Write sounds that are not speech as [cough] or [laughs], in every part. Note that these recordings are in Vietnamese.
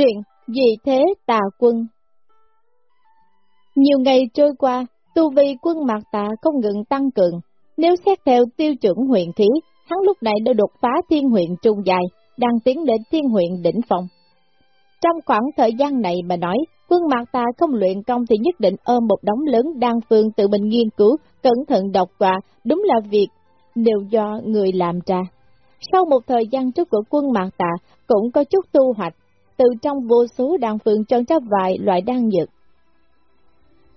Truyện Vì Thế Tà Quân Nhiều ngày trôi qua, tu vi quân mạc tà không ngừng tăng cường. Nếu xét theo tiêu chuẩn huyện khí, hắn lúc này đã đột phá thiên huyện trung dài, đang tiến đến thiên huyện đỉnh phòng. Trong khoảng thời gian này mà nói, quân mạc tà không luyện công thì nhất định ôm một đống lớn đan phương tự mình nghiên cứu, cẩn thận đọc và đúng là việc đều do người làm ra. Sau một thời gian trước của quân mạc tà cũng có chút tu hoạch, từ trong vô số đan phương chọn cho vài loại đan dược.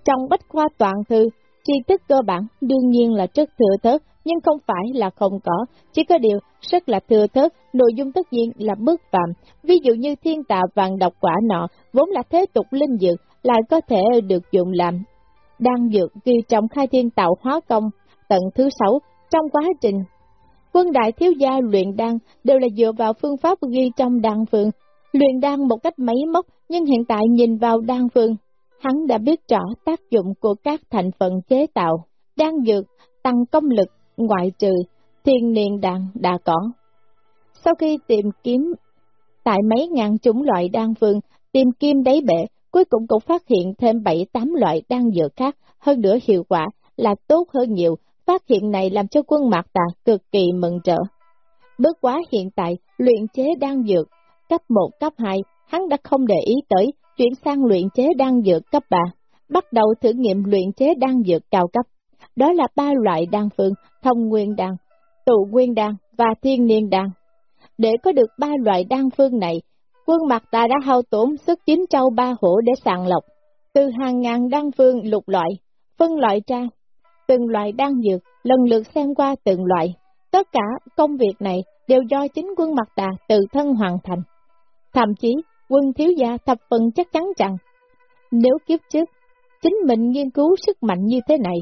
Trong bách khoa toàn thư, tri thức cơ bản đương nhiên là rất thừa thớt, nhưng không phải là không có, chỉ có điều rất là thừa thớt, nội dung tất nhiên là bước phạm. Ví dụ như thiên tạ vàng độc quả nọ, vốn là thế tục linh dược, lại có thể được dùng làm đan dược ghi trong khai thiên tạo hóa công tận thứ sáu trong quá trình. Quân đại thiếu gia luyện đan đều là dựa vào phương pháp ghi trong đan phương, luyện đan một cách máy móc, nhưng hiện tại nhìn vào đan phương, hắn đã biết rõ tác dụng của các thành phần chế tạo, đan dược, tăng công lực, ngoại trừ, thiên niên đan đã có. Sau khi tìm kiếm tại mấy ngàn chủng loại đan phương, tìm kim đáy bể, cuối cùng cũng phát hiện thêm 7-8 loại đan dược khác, hơn nữa hiệu quả là tốt hơn nhiều, phát hiện này làm cho quân mạc tà cực kỳ mừng trợ. Bước quá hiện tại, luyện chế đan dược, cấp 1, cấp 2, hắn đã không để ý tới, chuyển sang luyện chế đan dược cấp 3, bắt đầu thử nghiệm luyện chế đan dược cao cấp. Đó là ba loại đan phương, thông nguyên đan, tụ nguyên đan và thiên niên đan. Để có được ba loại đan phương này, quân mặt ta đã hao tổn sức chín trâu ba hổ để sàng lọc, từ hàng ngàn đan phương lục loại, phân loại ra, từng loại đan dược, lần lượt xem qua từng loại. Tất cả công việc này đều do chính quân mặt ta tự thân hoàn thành. Thậm chí, quân thiếu gia thập phần chắc chắn rằng, nếu kiếp trước, chính mình nghiên cứu sức mạnh như thế này,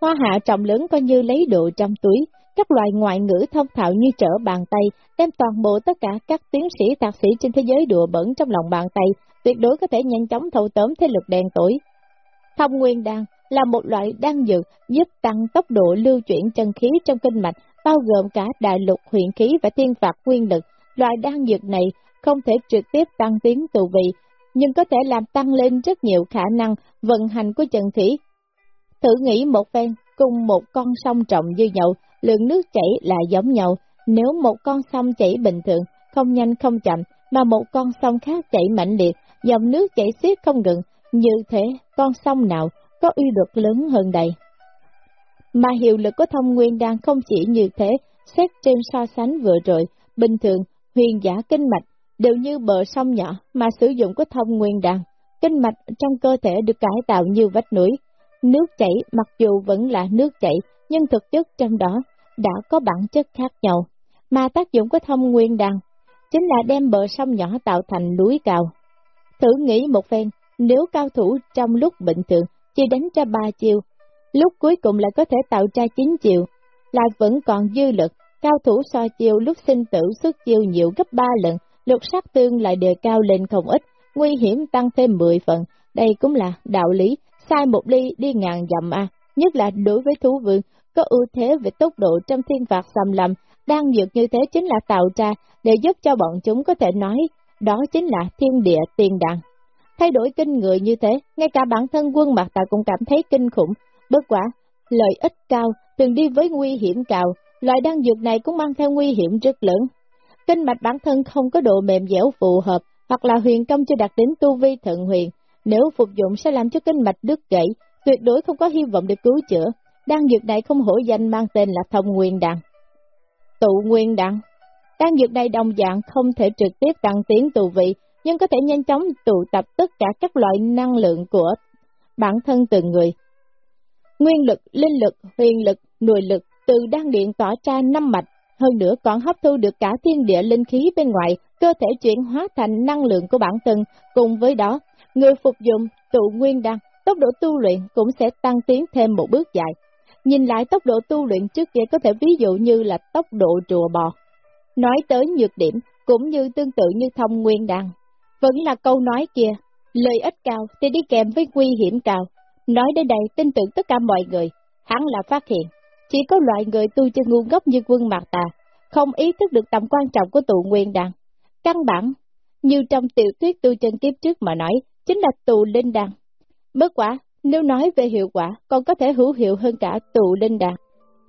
hoa hạ trọng lớn coi như lấy đồ trong túi, các loại ngoại ngữ thông thạo như trở bàn tay, đem toàn bộ tất cả các tiến sĩ thạc sĩ trên thế giới đùa bẩn trong lòng bàn tay, tuyệt đối có thể nhanh chóng thâu tóm thế lực đen tuổi. Thông nguyên đan là một loại đan dược giúp tăng tốc độ lưu chuyển chân khí trong kinh mạch, bao gồm cả đại lục huyền khí và thiên phạt nguyên lực. Loại đan dược này không thể trực tiếp tăng tiến tù vị, nhưng có thể làm tăng lên rất nhiều khả năng vận hành của chân thủy. Thử nghĩ một phen, cùng một con sông trọng như nhậu, lượng nước chảy là giống nhau, nếu một con sông chảy bình thường, không nhanh không chậm, mà một con sông khác chảy mạnh liệt, dòng nước chảy xiết không ngừng, như thế con sông nào có uy lực lớn hơn đây. Mà hiệu lực của thông nguyên đang không chỉ như thế, xét trên so sánh vừa rồi, bình thường, huyền giả kinh mạch đều như bờ sông nhỏ mà sử dụng của thông nguyên đàn, Kinh mạch trong cơ thể được cải tạo như vách núi. Nước chảy mặc dù vẫn là nước chảy, nhưng thực chất trong đó đã có bản chất khác nhau. Mà tác dụng của thông nguyên đàn chính là đem bờ sông nhỏ tạo thành núi cao. Thử nghĩ một phen, nếu cao thủ trong lúc bình thường chỉ đánh ra ba chiều, lúc cuối cùng lại có thể tạo ra chín chiều, lại vẫn còn dư lực, cao thủ so chiều lúc sinh tử xuất chiêu nhiều gấp ba lần, lục sát tương lại đề cao lên không ít, nguy hiểm tăng thêm 10 phần, đây cũng là đạo lý, sai một ly đi ngàn dặm a nhất là đối với thú vương, có ưu thế về tốc độ trong thiên phạt xâm lầm, đang dược như thế chính là tạo ra để giúp cho bọn chúng có thể nói, đó chính là thiên địa tiền đàng. Thay đổi kinh người như thế, ngay cả bản thân quân mặt ta cũng cảm thấy kinh khủng, bất quả, lợi ích cao, thường đi với nguy hiểm cao, loại đan dược này cũng mang theo nguy hiểm rất lớn. Kinh mạch bản thân không có độ mềm dẻo phù hợp, hoặc là huyền công chưa đạt đến tu vi thận huyền, nếu phục dụng sẽ làm cho kinh mạch đứt gãy, tuyệt đối không có hy vọng được cứu chữa. Đan dược này không hổ danh mang tên là thông nguyên đan. Tụ nguyên đan Đan dược này đồng dạng không thể trực tiếp tăng tiến tu vị, nhưng có thể nhanh chóng tụ tập tất cả các loại năng lượng của bản thân từng người. Nguyên lực, linh lực, huyền lực, nội lực từ đan điện tỏa ra năm mạch, hơn nữa còn hấp thu được cả thiên địa linh khí bên ngoài, cơ thể chuyển hóa thành năng lượng của bản thân, cùng với đó, người phục dụng tụ nguyên đan, tốc độ tu luyện cũng sẽ tăng tiến thêm một bước dài. Nhìn lại tốc độ tu luyện trước kia có thể ví dụ như là tốc độ rùa bò. Nói tới nhược điểm, cũng như tương tự như thông nguyên đan, vẫn là câu nói kia, lợi ích cao thì đi kèm với nguy hiểm cao. Nói đến đây tin tưởng tất cả mọi người, hắn là phát hiện, chỉ có loại người tu chân ngu ngốc như quân mạc tà, không ý thức được tầm quan trọng của tụ nguyên đàn. Căn bản, như trong tiểu thuyết tu chân kiếp trước mà nói, chính là tụ linh đan. Bất quả, nếu nói về hiệu quả, còn có thể hữu hiệu hơn cả tụ linh đan.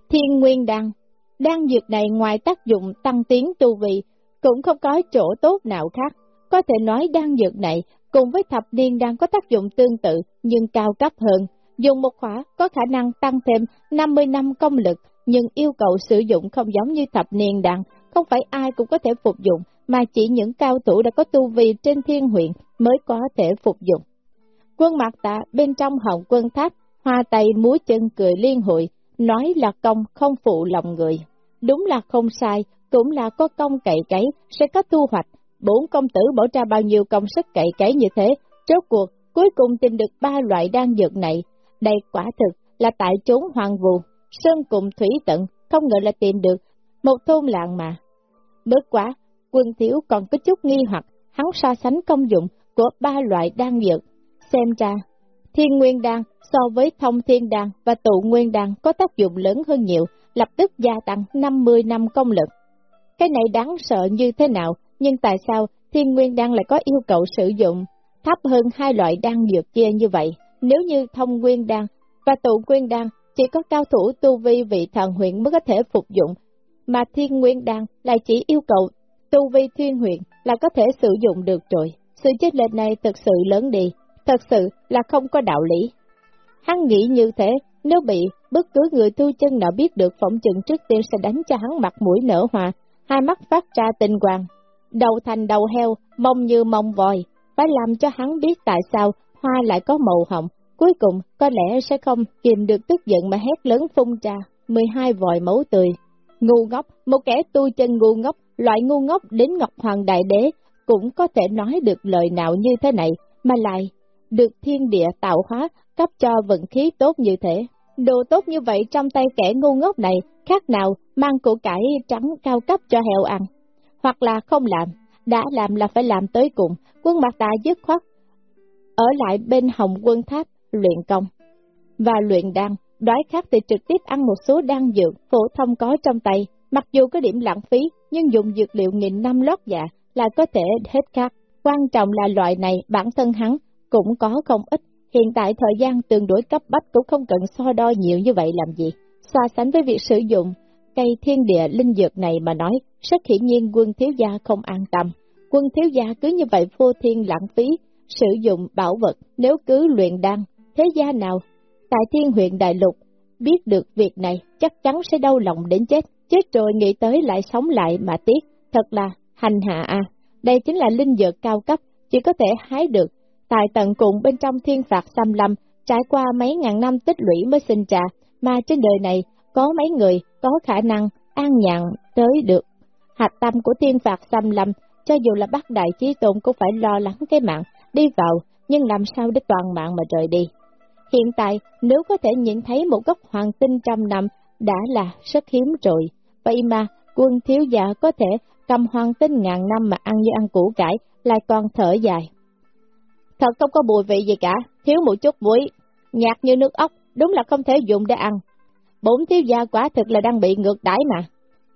Thiên nguyên đan, đan dược này ngoài tác dụng tăng tiến tu vị, cũng không có chỗ tốt nào khác. Có thể nói đan dược này cùng với thập niên đang có tác dụng tương tự nhưng cao cấp hơn. Dùng một khóa có khả năng tăng thêm 50 năm công lực nhưng yêu cầu sử dụng không giống như thập niên đan, không phải ai cũng có thể phục dụng mà chỉ những cao thủ đã có tu vi trên thiên huyện mới có thể phục dụng. Quân mặt tạ bên trong hồng quân tháp, hoa tay múa chân cười liên hội, nói là công không phụ lòng người. Đúng là không sai, cũng là có công cậy cấy, sẽ có thu hoạch. Bốn công tử bỏ ra bao nhiêu công sức cậy cấy như thế, rốt cuộc, cuối cùng tìm được ba loại đan dược này. Đây quả thực là tại chốn hoàng vụ, sơn cùng thủy tận, không ngờ là tìm được một thôn làng mà. Bớt quá, quân thiếu còn có chút nghi hoặc, hắn so sánh công dụng của ba loại đan dược. Xem ra, thiên nguyên đan so với thông thiên đan và tụ nguyên đan có tác dụng lớn hơn nhiều, lập tức gia tăng 50 năm công lực. Cái này đáng sợ như thế nào, nhưng tại sao thiên nguyên đan lại có yêu cầu sử dụng thấp hơn hai loại đan dược kia như vậy? Nếu như thông nguyên đan và tụ nguyên đan chỉ có cao thủ tu vi vị thần huyện mới có thể phục dụng, mà thiên nguyên đan lại chỉ yêu cầu tu vi thiên huyện là có thể sử dụng được rồi. Sự chết lệch này thật sự lớn đi, thật sự là không có đạo lý. Hắn nghĩ như thế, nếu bị bất cứ người tu chân nào biết được phỏng chừng trước tiên sẽ đánh cho hắn mặt mũi nở hòa, hai mắt phát ra tinh quang, đầu thành đầu heo, mông như mông vòi, phải làm cho hắn biết tại sao hoa lại có màu hồng, cuối cùng có lẽ sẽ không kìm được tức giận mà hét lớn phun ra, 12 vòi máu tươi. Ngu ngốc, một kẻ tu chân ngu ngốc, loại ngu ngốc đến Ngọc Hoàng Đại Đế cũng có thể nói được lời nào như thế này, mà lại được thiên địa tạo hóa cấp cho vận khí tốt như thế. Đồ tốt như vậy trong tay kẻ ngu ngốc này, khác nào mang củ cải trắng cao cấp cho heo ăn. Hoặc là không làm, đã làm là phải làm tới cùng, quân mặt ta dứt khoát. Ở lại bên hồng quân tháp, luyện công. Và luyện đan, đói khát thì trực tiếp ăn một số đan dược phổ thông có trong tay, mặc dù có điểm lãng phí, nhưng dùng dược liệu nghìn năm lót dạ là có thể hết khát. Quan trọng là loại này bản thân hắn cũng có không ít, hiện tại thời gian tương đối cấp bách cũng không cần so đo nhiều như vậy làm gì. So sánh với việc sử dụng cây thiên địa linh dược này mà nói, rất hiển nhiên quân thiếu gia không an tâm. Quân thiếu gia cứ như vậy vô thiên lãng phí, sử dụng bảo vật nếu cứ luyện đan, thế gia nào tại thiên huyện đại lục biết được việc này chắc chắn sẽ đau lòng đến chết, chết rồi nghĩ tới lại sống lại mà tiếc, thật là hành hạ à. Đây chính là linh dược cao cấp, chỉ có thể hái được tại tận cùng bên trong thiên phạt xâm lâm, trải qua mấy ngàn năm tích lũy mới sinh ra, mà trên đời này có mấy người có khả năng an nhàn tới được. Hạch tâm của thiên phạt xâm lâm, cho dù là bác đại chí tôn cũng phải lo lắng cái mạng, đi vào, nhưng làm sao để toàn mạng mà rời đi. Hiện tại, nếu có thể nhìn thấy một gốc hoàng tinh trăm năm, đã là rất hiếm rồi. Vậy mà, quân thiếu giả có thể cầm hoàng tinh ngàn năm mà ăn như ăn củ cải, lại còn thở dài. Thật không có mùi vị gì cả, thiếu một chút muối, nhạt như nước ốc, đúng là không thể dùng để ăn. Bốn thiếu gia quả thực là đang bị ngược đãi mà.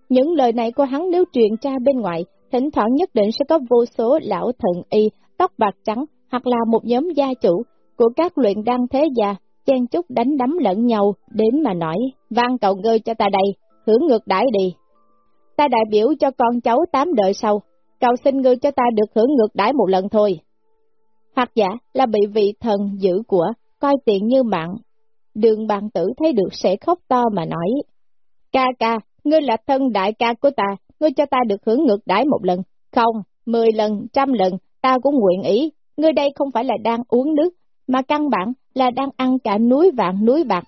Những lời này của hắn nếu truyền ra bên ngoài, thỉnh thoảng nhất định sẽ có vô số lão thần y, tóc bạc trắng, hoặc là một nhóm gia chủ của các luyện đăng thế gia, chen chúc đánh đấm lẫn nhau, đến mà nói, vang cầu ngươi cho ta đây, hưởng ngược đãi đi. Ta đại biểu cho con cháu tám đời sau, cầu xin ngươi cho ta được hưởng ngược đãi một lần thôi. Hoặc giả là bị vị thần giữ của, coi tiền như mạng. Đường bàn tử thấy được sẽ khóc to mà nói, ca ca, ngươi là thân đại ca của ta, ngươi cho ta được hưởng ngược đãi một lần, không, mười lần, trăm lần, ta cũng nguyện ý, ngươi đây không phải là đang uống nước, mà căn bản là đang ăn cả núi vạn núi bạc,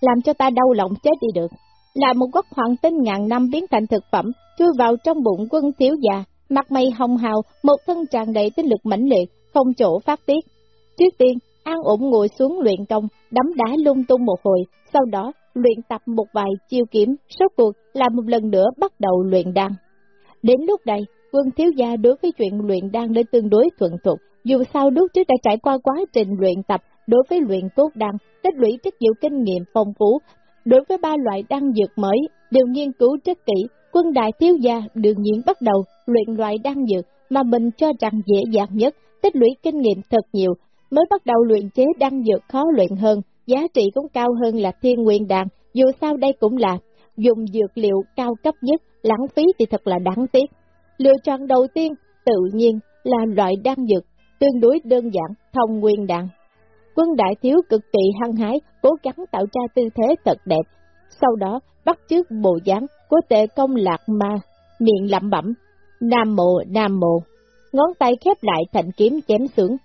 làm cho ta đau lòng chết đi được. Là một gốc hoàng tinh ngàn năm biến thành thực phẩm, chui vào trong bụng quân thiếu già, mặt mày hồng hào, một thân tràn đầy tinh lực mãnh liệt, không chỗ phát tiết. Trước tiên, an ổn ngồi xuống luyện công, đấm đá lung tung một hồi, sau đó luyện tập một vài chiêu kiếm, số cuộc là một lần nữa bắt đầu luyện đan. Đến lúc này, quân thiếu gia đối với chuyện luyện đan đã tương đối thuận thuộc, dù sao lúc trước đã trải qua quá trình luyện tập đối với luyện cốt đan, tích lũy rất nhiều kinh nghiệm phong phú. Đối với ba loại đan dược mới, đều nghiên cứu rất kỹ, quân đại thiếu gia đương nhiên bắt đầu luyện loại đan dược mà mình cho rằng dễ dàng nhất, tích lũy kinh nghiệm thật nhiều, mới bắt đầu luyện chế đan dược khó luyện hơn, giá trị cũng cao hơn là thiên nguyên đan, dù sao đây cũng là dùng dược liệu cao cấp nhất, lãng phí thì thật là đáng tiếc. Lựa chọn đầu tiên, tự nhiên, là loại đan dược, tương đối đơn giản, thông nguyên đàn Quân đại thiếu cực kỳ hăng hái, cố gắng tạo ra tư thế thật đẹp, sau đó bắt chước bộ dáng của tệ công lạc ma, miệng lẩm bẩm, nam mộ, nam mộ, ngón tay khép lại thành kiếm chém xuống.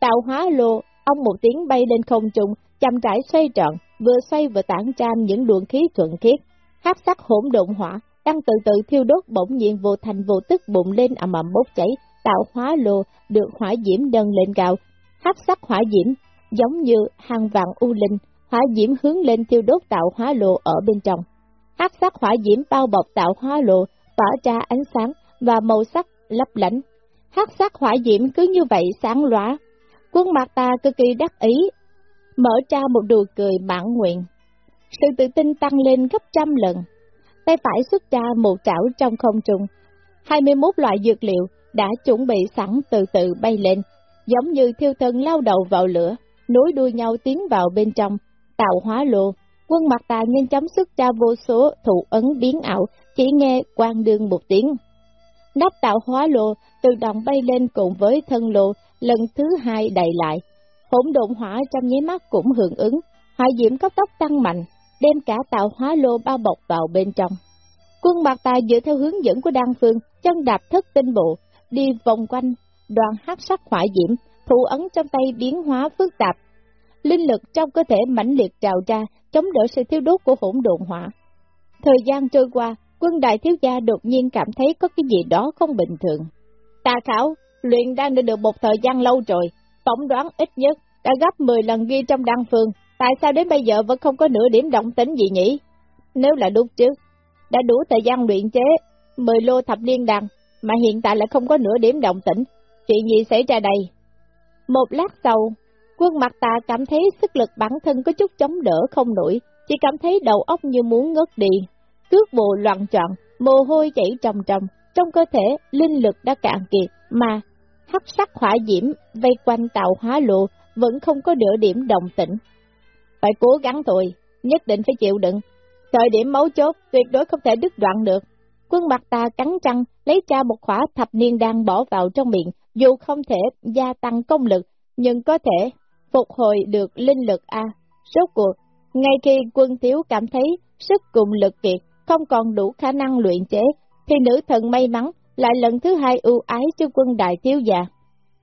Tạo hóa lô, ông một tiếng bay lên không trung, chậm rãi xoay tròn, vừa xoay vừa tản ra những luồng khí thuận khiết. hấp sắc hỗn độn hỏa đang từ từ thiêu đốt bỗng nhiên vô thành vô tức bụng lên ầm ầm bốc cháy, tạo hóa lô được hỏa diễm nâng lên cao. hấp sắc hỏa diễm giống như hàng vạn u linh, hỏa diễm hướng lên thiêu đốt tạo hóa lô ở bên trong. hấp sắc hỏa diễm bao bọc tạo hóa lô, tỏa ra ánh sáng và màu sắc lấp lánh. Hắc sắc hỏa diễm cứ như vậy sáng lóa. Quân mặt ta cực kỳ đắc ý, mở ra một đùa cười mãn nguyện. Sự tự tin tăng lên gấp trăm lần. Tay phải xuất ra một chảo trong không trung. 21 loại dược liệu đã chuẩn bị sẵn từ từ bay lên, giống như thiêu thân lao đầu vào lửa, nối đuôi nhau tiến vào bên trong, tạo hóa lộ. Quân mặt tà nhanh chóng xuất ra vô số thủ ấn biến ảo, chỉ nghe quang đương một tiếng. Nắp tạo hóa lộ tự động bay lên cùng với thân lộ, lần thứ hai đầy lại. Hỗn độn hỏa trong nháy mắt cũng hưởng ứng, hỏa diễm cấp tốc tăng mạnh, đem cả tạo hóa lô bao bọc vào bên trong. Quân mặt tà dựa theo hướng dẫn của Đan Phương, chân đạp thất tinh bộ, đi vòng quanh, đoàn hát sắc hỏa diễm, thủ ấn trong tay biến hóa phức tạp. Linh lực trong cơ thể mãnh liệt trào ra, chống đỡ sự thiếu đốt của hỗn độn hỏa. Thời gian trôi qua, quân đại thiếu gia đột nhiên cảm thấy có cái gì đó không bình thường. Tà khảo, luyện đang đã được một thời gian lâu rồi, tổng đoán ít nhất đã gấp 10 lần ghi trong đăng phương, tại sao đến bây giờ vẫn không có nửa điểm động tính gì nhỉ? Nếu là lúc trước, đã đủ thời gian luyện chế 10 lô thập liên đằng, mà hiện tại lại không có nửa điểm động tĩnh, chuyện gì xảy ra đây? Một lát sau, quân mặt ta cảm thấy sức lực bản thân có chút chống đỡ không nổi, chỉ cảm thấy đầu óc như muốn ngất đi. Cước bộ loạn trọn, mồ hôi chảy trầm trầm, trong cơ thể linh lực đã cạn kiệt, mà hắc sắc hỏa diễm vây quanh tạo hóa lộ vẫn không có nửa điểm đồng tĩnh. Phải cố gắng thôi, nhất định phải chịu đựng. Thời điểm máu chốt tuyệt đối không thể đứt đoạn được. Quân mặt ta cắn trăng, lấy ra một khỏa thập niên đang bỏ vào trong miệng, dù không thể gia tăng công lực, nhưng có thể phục hồi được linh lực A. Rốt cuộc, ngay khi quân thiếu cảm thấy sức cùng lực kiệt, không còn đủ khả năng luyện chế, thì nữ thần may mắn lại lần thứ hai ưu ái cho quân đại thiếu già.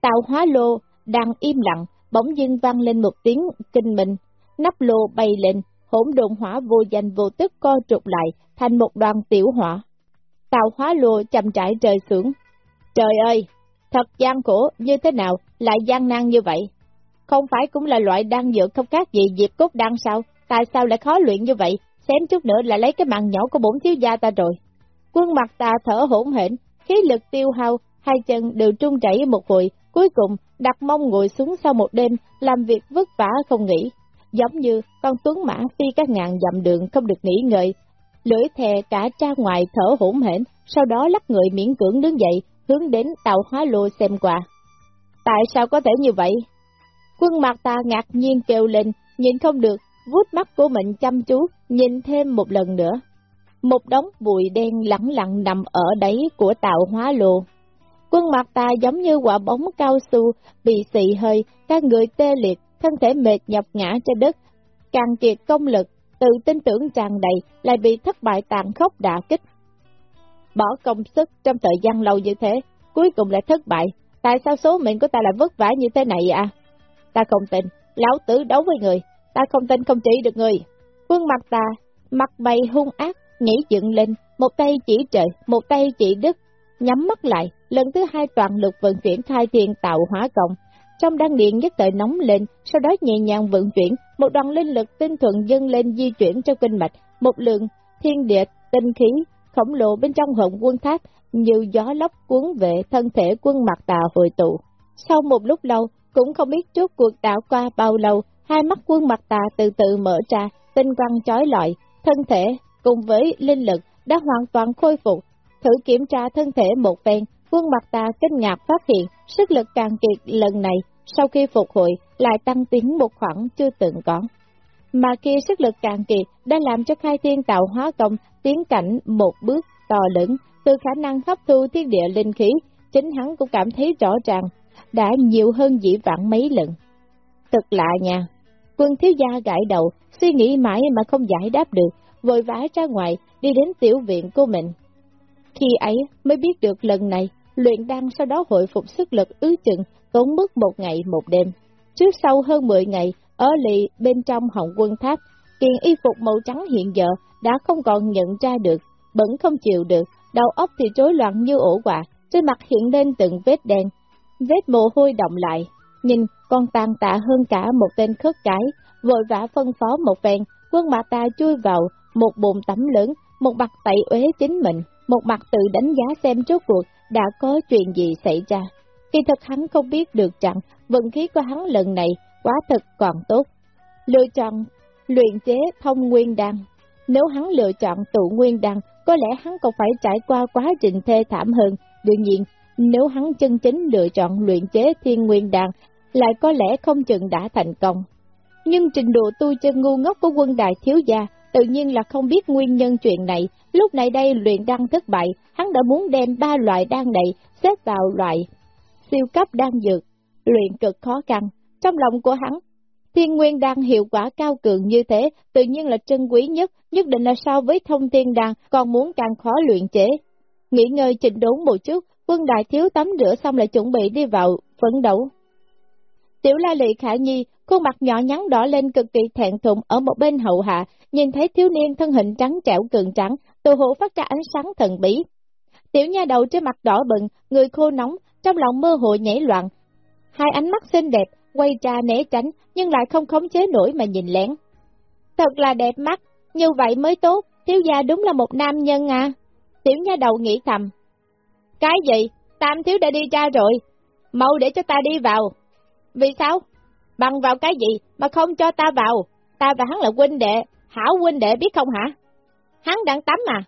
Tàu hóa lô đang im lặng, bỗng dưng vang lên một tiếng kinh mình, nắp lô bay lên, hỗn độn hỏa vô danh vô tức co trục lại thành một đoàn tiểu hỏa. Tàu hóa lùa chậm trải trời xuống. Trời ơi, thật gian khổ như thế nào lại gian nan như vậy? Không phải cũng là loại đan dược không khác gì diệp cốt đan sao? Tại sao lại khó luyện như vậy? Xém chút nữa là lấy cái mạng nhỏ của bổn thiếu gia ta rồi. Quân mặt ta thở hỗn hển, khí lực tiêu hao, hai chân đều trung chảy một hồi, cuối cùng đặt mông ngồi xuống sau một đêm, làm việc vất vả không nghỉ. Giống như con tuấn mã phi các ngàn dặm đường không được nghỉ ngơi, lưỡi thè cả ra ngoài thở hỗn hển, sau đó lắc người miễn cưỡng đứng dậy, hướng đến tàu hóa lô xem qua. Tại sao có thể như vậy? Quân mặt ta ngạc nhiên kêu lên, nhìn không được, vút mắt của mình chăm chú, nhìn thêm một lần nữa. Một đống bụi đen lẳng lặng nằm ở đáy của tạo hóa lô. Quân mặt ta giống như quả bóng cao su, bị xị hơi, các người tê liệt, thân thể mệt nhọc ngã trên đất, càng kiệt công lực, tự tin tưởng tràn đầy, lại bị thất bại tàn khốc đả kích. Bỏ công sức trong thời gian lâu như thế, cuối cùng lại thất bại, tại sao số mệnh của ta lại vất vả như thế này à? Ta không tin, lão tử đấu với người, ta không tin không trị được người. Quân mặt ta, mặt mày hung ác, nhảy dựng lên, một tay chỉ trời, một tay chỉ đất, nhắm mắt lại, lần thứ hai toàn lực vận chuyển khai thiên tạo hóa cộng. Trong đăng điện nhất thời nóng lên, sau đó nhẹ nhàng vận chuyển, một đoàn linh lực tinh thuận dâng lên di chuyển trong kinh mạch, một lượng thiên địa tinh khí khổng lồ bên trong hồng quân tháp như gió lốc cuốn về thân thể quân mặt tà hồi tụ. Sau một lúc lâu, cũng không biết trước cuộc đảo qua bao lâu, hai mắt quân mặt tà từ từ mở ra, tinh quang chói lọi, thân thể cùng với linh lực đã hoàn toàn khôi phục. Thử kiểm tra thân thể một phen, quân mặt tà kinh ngạc phát hiện sức lực càng kiệt lần này sau khi phục hồi lại tăng tiến một khoảng chưa từng có. Mà kia sức lực càng kỳ đã làm cho khai thiên tạo hóa công tiến cảnh một bước to lớn từ khả năng hấp thu thiên địa linh khí, chính hắn cũng cảm thấy rõ ràng, đã nhiều hơn dĩ vãng mấy lần. Thật lạ nha, quân thiếu gia gãi đầu, suy nghĩ mãi mà không giải đáp được, vội vã ra ngoài, đi đến tiểu viện của mình. Khi ấy mới biết được lần này, luyện đăng sau đó hồi phục sức lực ứ chừng, tốn mất một ngày một đêm. Trước sau hơn 10 ngày, ở lì bên trong hồng quân tháp, kiện y phục màu trắng hiện giờ đã không còn nhận ra được, bẩn không chịu được, đầu óc thì rối loạn như ổ quạ, trên mặt hiện lên từng vết đen, vết mồ hôi động lại, nhìn con tàn tạ hơn cả một tên khất cái, vội vã phân phó một phen, quân mặt ta chui vào một bồn tắm lớn, một mặt tẩy uế chính mình, một mặt tự đánh giá xem trước cuộc đã có chuyện gì xảy ra. Kỳ thật hắn không biết được rằng vận khí của hắn lần này quá thật còn tốt. Lựa chọn luyện chế thông nguyên đan. Nếu hắn lựa chọn tụ nguyên đan, có lẽ hắn còn phải trải qua quá trình thê thảm hơn. Đương nhiên, nếu hắn chân chính lựa chọn luyện chế thiên nguyên đan, lại có lẽ không chừng đã thành công. Nhưng trình độ tu chân ngu ngốc của quân đại thiếu gia tự nhiên là không biết nguyên nhân chuyện này. Lúc này đây luyện đan thất bại, hắn đã muốn đem ba loại đan này xếp vào loại siêu cấp đan dược, luyện cực khó khăn. Trong lòng của hắn, thiên nguyên đan hiệu quả cao cường như thế, tự nhiên là trân quý nhất, nhất định là so với thông thiên đan, còn muốn càng khó luyện chế. Nghỉ ngơi chỉnh đốn một chút, quân đại thiếu tắm rửa xong lại chuẩn bị đi vào phấn đấu. Tiểu la lị khả nhi, khuôn mặt nhỏ nhắn đỏ lên cực kỳ thẹn thùng ở một bên hậu hạ, nhìn thấy thiếu niên thân hình trắng trẻo cường trắng, từ hộ phát ra ánh sáng thần bí. Tiểu nha đầu trên mặt đỏ bừng, người khô nóng, trong lòng mơ hồ nhảy loạn. Hai ánh mắt xinh đẹp, quay ra né tránh, nhưng lại không khống chế nổi mà nhìn lén. Thật là đẹp mắt, như vậy mới tốt, thiếu gia đúng là một nam nhân à. Tiểu nha đầu nghĩ thầm. Cái gì? Tam thiếu đã đi ra rồi. Mau để cho ta đi vào. Vì sao? Bằng vào cái gì mà không cho ta vào? Ta và hắn là huynh đệ, hảo huynh đệ biết không hả? Hắn đang tắm à?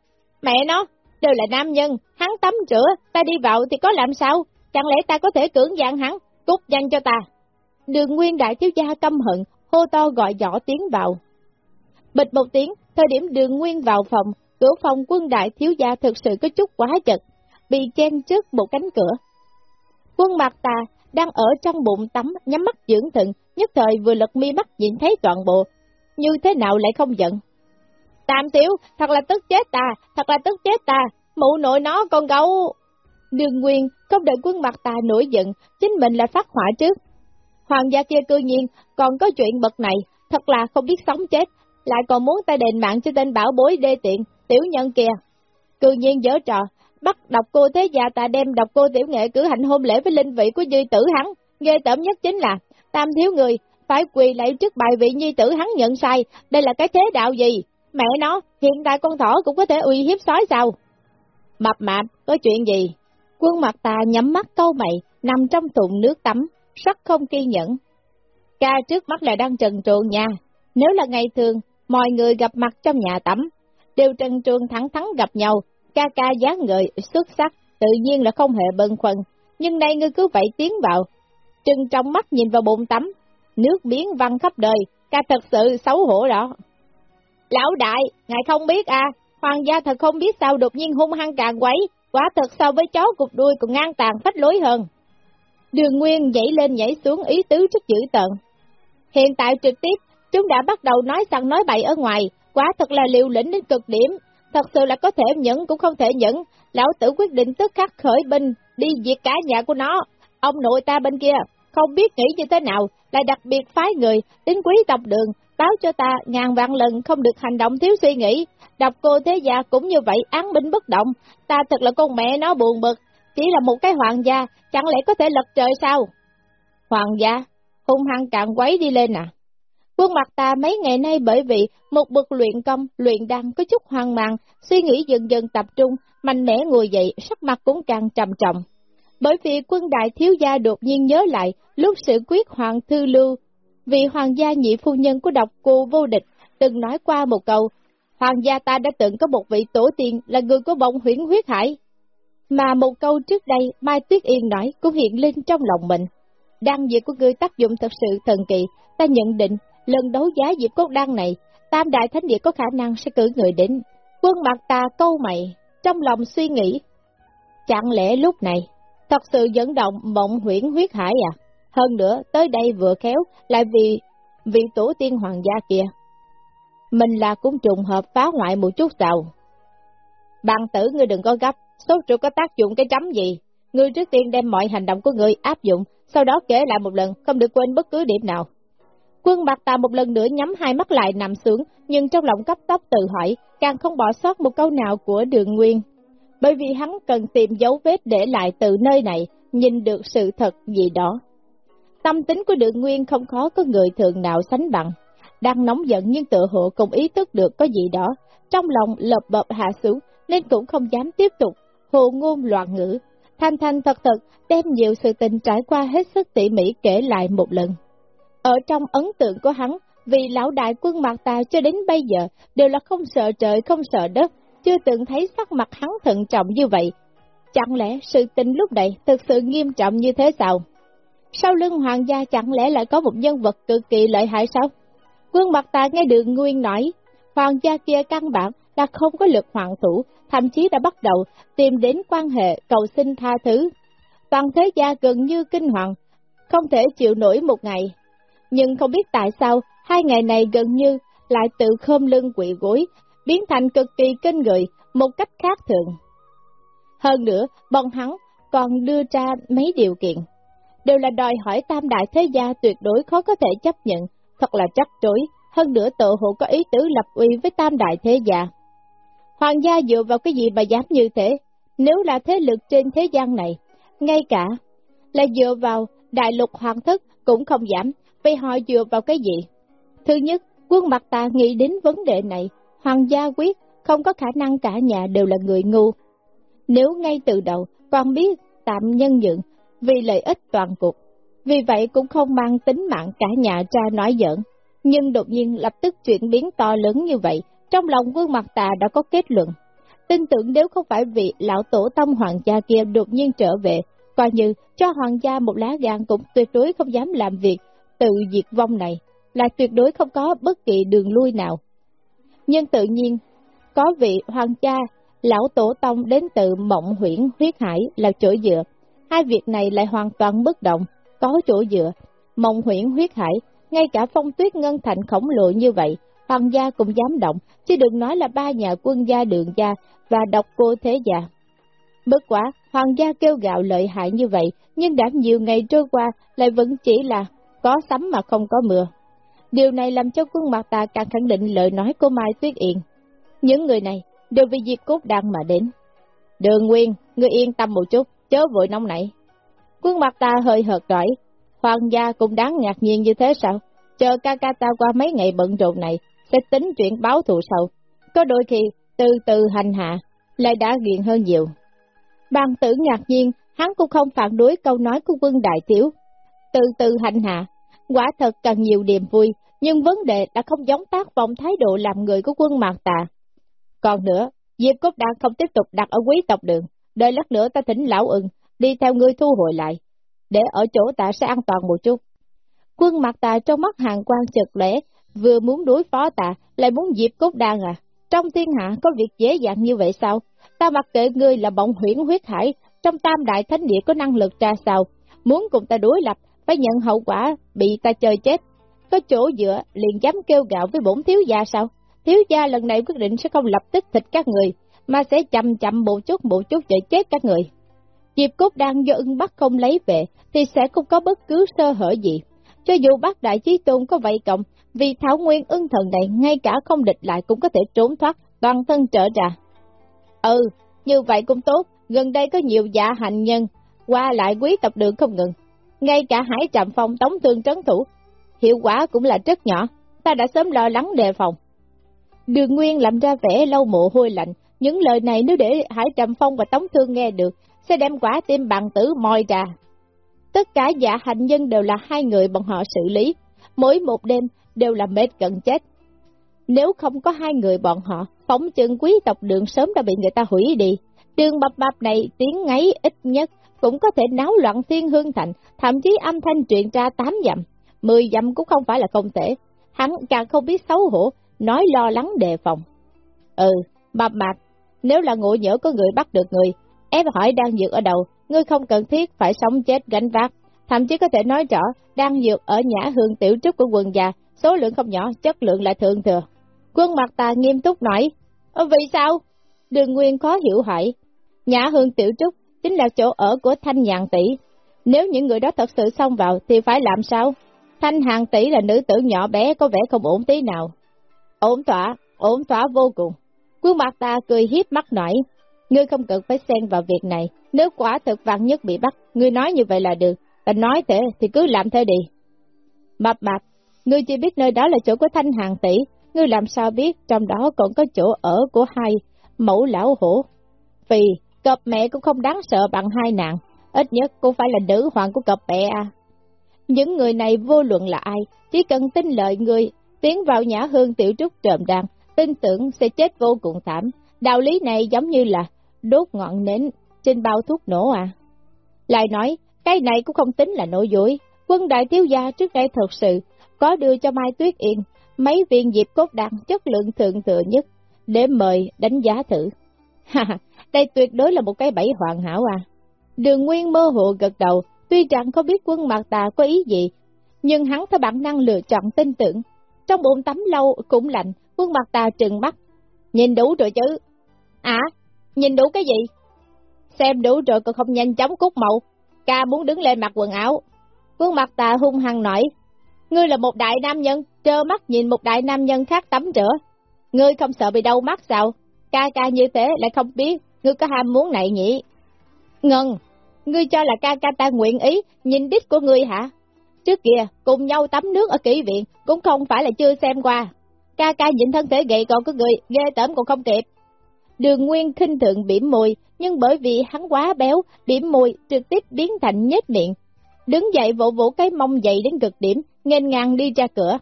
Mẹ nó, đều là nam nhân, hắn tắm rửa, ta đi vào thì có làm sao? Chẳng lẽ ta có thể cưỡng dạng hắn, cút danh cho ta? Đường nguyên đại thiếu gia căm hận, hô to gọi nhỏ tiếng vào. Bịch một tiếng, thời điểm đường nguyên vào phòng, cửa phòng quân đại thiếu gia thực sự có chút quá chật, bị chen trước một cánh cửa. Quân mặt ta đang ở trong bụng tắm, nhắm mắt dưỡng thận, nhất thời vừa lật mi mắt nhìn thấy toàn bộ, như thế nào lại không giận. Tam tiểu thật là tức chết ta, thật là tức chết ta, mụ nội nó con gấu. Đường Nguyên không đợi quân mặt ta nổi giận, chính mình lại phát hỏa trước. Hoàng gia kia cư nhiên còn có chuyện bậc này, thật là không biết sống chết, lại còn muốn ta đền mạng cho tên bảo bối đê tiện, tiểu nhân kia Cư nhiên dở trò, bắt độc cô thế gia ta đem độc cô tiểu nghệ cử hành hôn lễ với linh vị của dư tử hắn. Ghê tởm nhất chính là, tam thiếu người, phải quỳ lại trước bài vị nhi tử hắn nhận sai, đây là cái thế đạo gì? Mẹ nó, hiện tại con thỏ cũng có thể uy hiếp sói sao? Mập mạp, có chuyện gì? Quân mặt ta nhắm mắt câu mày, nằm trong tụng nước tắm, sắc không kiên nhẫn. Ca trước mắt là đang trần truồng nha, nếu là ngày thường, mọi người gặp mặt trong nhà tắm, đều trần truồng thẳng thắn gặp nhau, ca ca giá người xuất sắc, tự nhiên là không hề bận khoăn, nhưng nay ngươi cứ vậy tiến vào, trừng trong mắt nhìn vào bồn tắm, nước biến văng khắp đời, ca thật sự xấu hổ đó. Lão đại, ngài không biết à, hoàng gia thật không biết sao đột nhiên hung hăng càng quấy, Quả thật so với chó cục đuôi còn ngang tàn phách lối hơn. Đường Nguyên nhảy lên nhảy xuống ý tứ rất dữ tận. Hiện tại trực tiếp, chúng đã bắt đầu nói sẵn nói bậy ở ngoài, quả thật là liều lĩnh đến cực điểm, thật sự là có thể nhẫn cũng không thể nhẫn. Lão tử quyết định tức khắc khởi binh, đi diệt cả nhà của nó. Ông nội ta bên kia, không biết nghĩ như thế nào, lại đặc biệt phái người đến quý tộc đường, báo cho ta ngàn vạn lần không được hành động thiếu suy nghĩ. Đọc cô thế gia cũng như vậy án binh bất động, ta thật là con mẹ nó buồn bực, chỉ là một cái hoàng gia, chẳng lẽ có thể lật trời sao? Hoàng gia, hung hăng càng quấy đi lên à? Quân mặt ta mấy ngày nay bởi vì một bậc luyện công, luyện đăng có chút hoang mang, suy nghĩ dần dần tập trung, mạnh mẽ ngồi dậy, sắc mặt cũng càng trầm trọng. Bởi vì quân đại thiếu gia đột nhiên nhớ lại lúc sự quyết hoàng thư lưu, Vị hoàng gia nhị phu nhân của độc cô vô địch từng nói qua một câu, hoàng gia ta đã từng có một vị tổ tiên là người của bông huyễn huyết hải. Mà một câu trước đây Mai Tuyết Yên nói cũng hiện lên trong lòng mình. Đăng diệt của ngươi tác dụng thật sự thần kỳ, ta nhận định lần đấu giá diệp cốt đăng này, Tam Đại Thánh Địa có khả năng sẽ cử người đến. Quân mặt ta câu mày, trong lòng suy nghĩ. Chẳng lẽ lúc này, thật sự dẫn động mộng huyễn huyết hải à? Hơn nữa, tới đây vừa khéo, lại vì vị tổ tiên hoàng gia kia. Mình là cũng trùng hợp phá hoại một chút sao? Bạn tử ngươi đừng có gấp, sốt ruột có tác dụng cái chấm gì. Ngươi trước tiên đem mọi hành động của ngươi áp dụng, sau đó kể lại một lần, không được quên bất cứ điểm nào. Quân bạc tà một lần nữa nhắm hai mắt lại nằm xuống, nhưng trong lòng cấp tốc tự hỏi, càng không bỏ sót một câu nào của đường nguyên. Bởi vì hắn cần tìm dấu vết để lại từ nơi này, nhìn được sự thật gì đó. Tâm tính của đường nguyên không khó có người thường nào sánh bằng. Đang nóng giận nhưng tự hộ cũng ý thức được có gì đó, trong lòng lập bập hạ xuống, nên cũng không dám tiếp tục, hồ ngôn loạn ngữ. Thanh thanh thật thật, đem nhiều sự tình trải qua hết sức tỉ mỉ kể lại một lần. Ở trong ấn tượng của hắn, vì lão đại quân mặt tà cho đến bây giờ đều là không sợ trời không sợ đất, chưa từng thấy sắc mặt hắn thận trọng như vậy. Chẳng lẽ sự tình lúc này thực sự nghiêm trọng như thế sao? Sau lưng hoàng gia chẳng lẽ lại có một nhân vật cực kỳ lợi hại sao? Quân mặt ta nghe được Nguyên nói, hoàng gia kia căn bản là không có lực hoàng thủ, thậm chí đã bắt đầu tìm đến quan hệ cầu xin tha thứ. Toàn thế gia gần như kinh hoàng, không thể chịu nổi một ngày. Nhưng không biết tại sao, hai ngày này gần như lại tự khom lưng quỵ gối, biến thành cực kỳ kinh người, một cách khác thường. Hơn nữa, bọn hắn còn đưa ra mấy điều kiện, đều là đòi hỏi tam đại thế gia tuyệt đối khó có thể chấp nhận, thật là chắc chối, hơn nữa tự hộ có ý tứ lập uy với tam đại thế gia. Hoàng gia dựa vào cái gì mà dám như thế? Nếu là thế lực trên thế gian này, ngay cả là dựa vào đại lục hoàng thất cũng không giảm, vì họ dựa vào cái gì? Thứ nhất, quân mặt ta nghĩ đến vấn đề này, hoàng gia quyết không có khả năng cả nhà đều là người ngu. Nếu ngay từ đầu còn biết tạm nhân nhượng vì lợi ích toàn cục, vì vậy cũng không mang tính mạng cả nhà ra nói giỡn. Nhưng đột nhiên lập tức chuyển biến to lớn như vậy, trong lòng quân mặt tà đã có kết luận. Tin tưởng nếu không phải vị lão tổ tông hoàng gia kia đột nhiên trở về, coi như cho hoàng gia một lá gan cũng tuyệt đối không dám làm việc tự diệt vong này, là tuyệt đối không có bất kỳ đường lui nào. Nhưng tự nhiên, có vị hoàng gia, lão tổ tông đến từ mộng huyễn huyết hải là chỗ dựa. Hai việc này lại hoàn toàn bất động, có chỗ dựa. Mộng huyễn huyết hải, ngay cả phong tuyết ngân thành khổng lồ như vậy, hoàng gia cũng dám động, chứ đừng nói là ba nhà quân gia đường gia và độc cô thế gia. Bất quả, hoàng gia kêu gạo lợi hại như vậy, nhưng đã nhiều ngày trôi qua lại vẫn chỉ là có sấm mà không có mưa. Điều này làm cho quân mặt ta càng khẳng định lời nói của Mai Tuyết Yên. Những người này đều vì diệt cốt đang mà đến. Đường Nguyên, ngươi yên tâm một chút, chớ vội nóng nảy. Quân mặt ta hơi hợt hỏi, hoàng gia cũng đáng ngạc nhiên như thế sao? Chờ ca ca ta qua mấy ngày bận rộn này, sẽ tính chuyện báo thù sau. Có đôi khi, từ từ hành hạ, lại đã ghiền hơn nhiều. Bàn tử ngạc nhiên, hắn cũng không phản đối câu nói của quân đại tiểu. Từ từ hành hạ, quả thật cần nhiều niềm vui, nhưng vấn đề đã không giống tác phong thái độ làm người của quân mạc tà. Còn nữa, Diệp Cốt đang không tiếp tục đặt ở quý tộc đường, đợi lát nữa ta thỉnh lão ưng, đi theo ngươi thu hồi lại, để ở chỗ ta sẽ an toàn một chút. Quân mặt ta trong mắt hàng quan chật lẽ, vừa muốn đối phó ta, lại muốn Diệp Cốt đan à. Trong thiên hạ có việc dễ dàng như vậy sao? Ta mặc kệ ngươi là bọng huyễn huyết hải, trong tam đại thánh địa có năng lực ra sao? Muốn cùng ta đối lập, phải nhận hậu quả, bị ta chơi chết. Có chỗ dựa, liền dám kêu gạo với bổn thiếu gia sao? Thiếu gia lần này quyết định sẽ không lập tức thịt các người, mà sẽ chậm chậm một chút một chút để chết các người. Diệp Cốt đang do ưng bắt không lấy về, thì sẽ không có bất cứ sơ hở gì. Cho dù bác đại chí tôn có vậy cộng, vì Thảo Nguyên ưng thần này ngay cả không địch lại cũng có thể trốn thoát, toàn thân trở ra. Ừ, như vậy cũng tốt, gần đây có nhiều dạ hành nhân, qua lại quý tập đường không ngừng. Ngay cả Hải Trạm Phong tống thương trấn thủ, hiệu quả cũng là rất nhỏ, ta đã sớm lo lắng đề phòng. Đường Nguyên làm ra vẻ lâu mộ hôi lạnh, những lời này nếu để Hải Trầm Phong và Tống Thương nghe được, sẽ đem quả tim bằng tử moi ra. Tất cả giả hành nhân đều là hai người bọn họ xử lý, mỗi một đêm đều là mệt gần chết. Nếu không có hai người bọn họ, phóng chân quý tộc đường sớm đã bị người ta hủy đi, Đường bập bập này tiếng ngáy ít nhất cũng có thể náo loạn thiên hương thành, thậm chí âm thanh truyền ra tám dặm, mười dặm cũng không phải là không thể. Hắn càng không biết xấu hổ, nói lo lắng đề phòng. Ừ, bập mạp, nếu là ngộ nhỡ có người bắt được người, ép hỏi đang dược ở đâu, ngươi không cần thiết phải sống chết gánh vác, thậm chí có thể nói rõ đang dược ở nhã hương tiểu trúc của quần già, số lượng không nhỏ, chất lượng lại thượng thừa. Quân mặt ta nghiêm túc nói, vì sao? Đường Nguyên khó hiểu hỏi, nhã hương tiểu trúc chính là chỗ ở của thanh nhàn tỷ, nếu những người đó thật sự xông vào thì phải làm sao? Thanh hàng tỷ là nữ tử nhỏ bé có vẻ không ổn tí nào. Ổn thỏa, ổn thỏa vô cùng. Quân mặt ta cười hiếp mắt nói, ngươi không cần phải xen vào việc này, nếu quả thực vạn nhất bị bắt, ngươi nói như vậy là được, ta nói thế thì cứ làm thế đi. Mập mạp, ngươi chỉ biết nơi đó là chỗ của thanh hàng tỷ, ngươi làm sao biết trong đó còn có chỗ ở của hai mẫu lão hổ. Vì cọp mẹ cũng không đáng sợ bằng hai nàng, ít nhất cũng phải là nữ hoàng của cọp mẹ à. Những người này vô luận là ai, chỉ cần tin lợi người, tiến vào nhã hương tiểu trúc trộm đàn, tin tưởng sẽ chết vô cùng thảm. Đạo lý này giống như là đốt ngọn nến trên bao thuốc nổ à. Lại nói, cái này cũng không tính là nội dối. Quân đại thiếu gia trước đây thật sự có đưa cho Mai Tuyết Yên mấy viên dịp cốt đạn chất lượng thượng thừa nhất để mời đánh giá thử. [laughs] Ha đây tuyệt đối là một cái bẫy hoàn hảo à. Đường Nguyên mơ hồ gật đầu, tuy rằng không biết quân mạc tà có ý gì, nhưng hắn theo bản năng lựa chọn tin tưởng. Trong bụng tắm lâu cũng lạnh, quân mặt tà trừng mắt. Nhìn đủ rồi chứ. À, nhìn đủ cái gì? Xem đủ rồi còn không nhanh chóng cút mậu. Ca muốn đứng lên mặc quần áo. Quân mặt tà hung hăng nói. Ngươi là một đại nam nhân, trơ mắt nhìn một đại nam nhân khác tắm rửa. Ngươi không sợ bị đau mắt sao? Ca ca như thế lại không biết, ngươi có ham muốn này nhỉ? Ngân, ngươi cho là ca ca ta nguyện ý, nhìn đích của ngươi hả? Trước kia, cùng nhau tắm nước ở kỹ viện, cũng không phải là chưa xem qua. Ca ca nhìn thân thể gậy còn có người, ghê tởm còn không kịp. Đường Nguyên khinh thượng bỉm môi, nhưng bởi vì hắn quá béo, bỉm môi trực tiếp biến thành nhếch miệng. Đứng dậy vỗ vỗ cái mông dậy đến cực điểm, nghênh ngang đi ra cửa.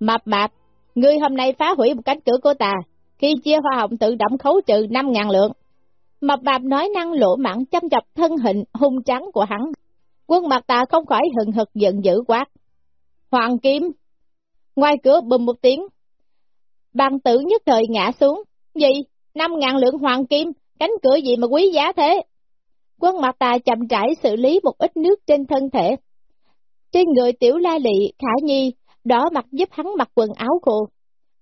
Mập mạp, ngươi hôm nay phá hủy một cánh cửa của ta, khi chia hoa hồng tự động khấu trừ 5.000 lượng. Mập mạp nói năng lỗ mặn chăm chọc thân hình hung trắng của hắn. Quân mặt ta không khỏi hừng hực giận dữ quát. Hoàng Kim! Ngoài cửa bùm một tiếng. Bàn tử nhất thời ngã xuống. Gì? Năm ngàn lượng hoàng kim, cánh cửa gì mà quý giá thế? Quân mặt ta chậm rãi xử lý một ít nước trên thân thể. Trên người tiểu la lị, khả nhi, đỏ mặt giúp hắn mặc quần áo khô.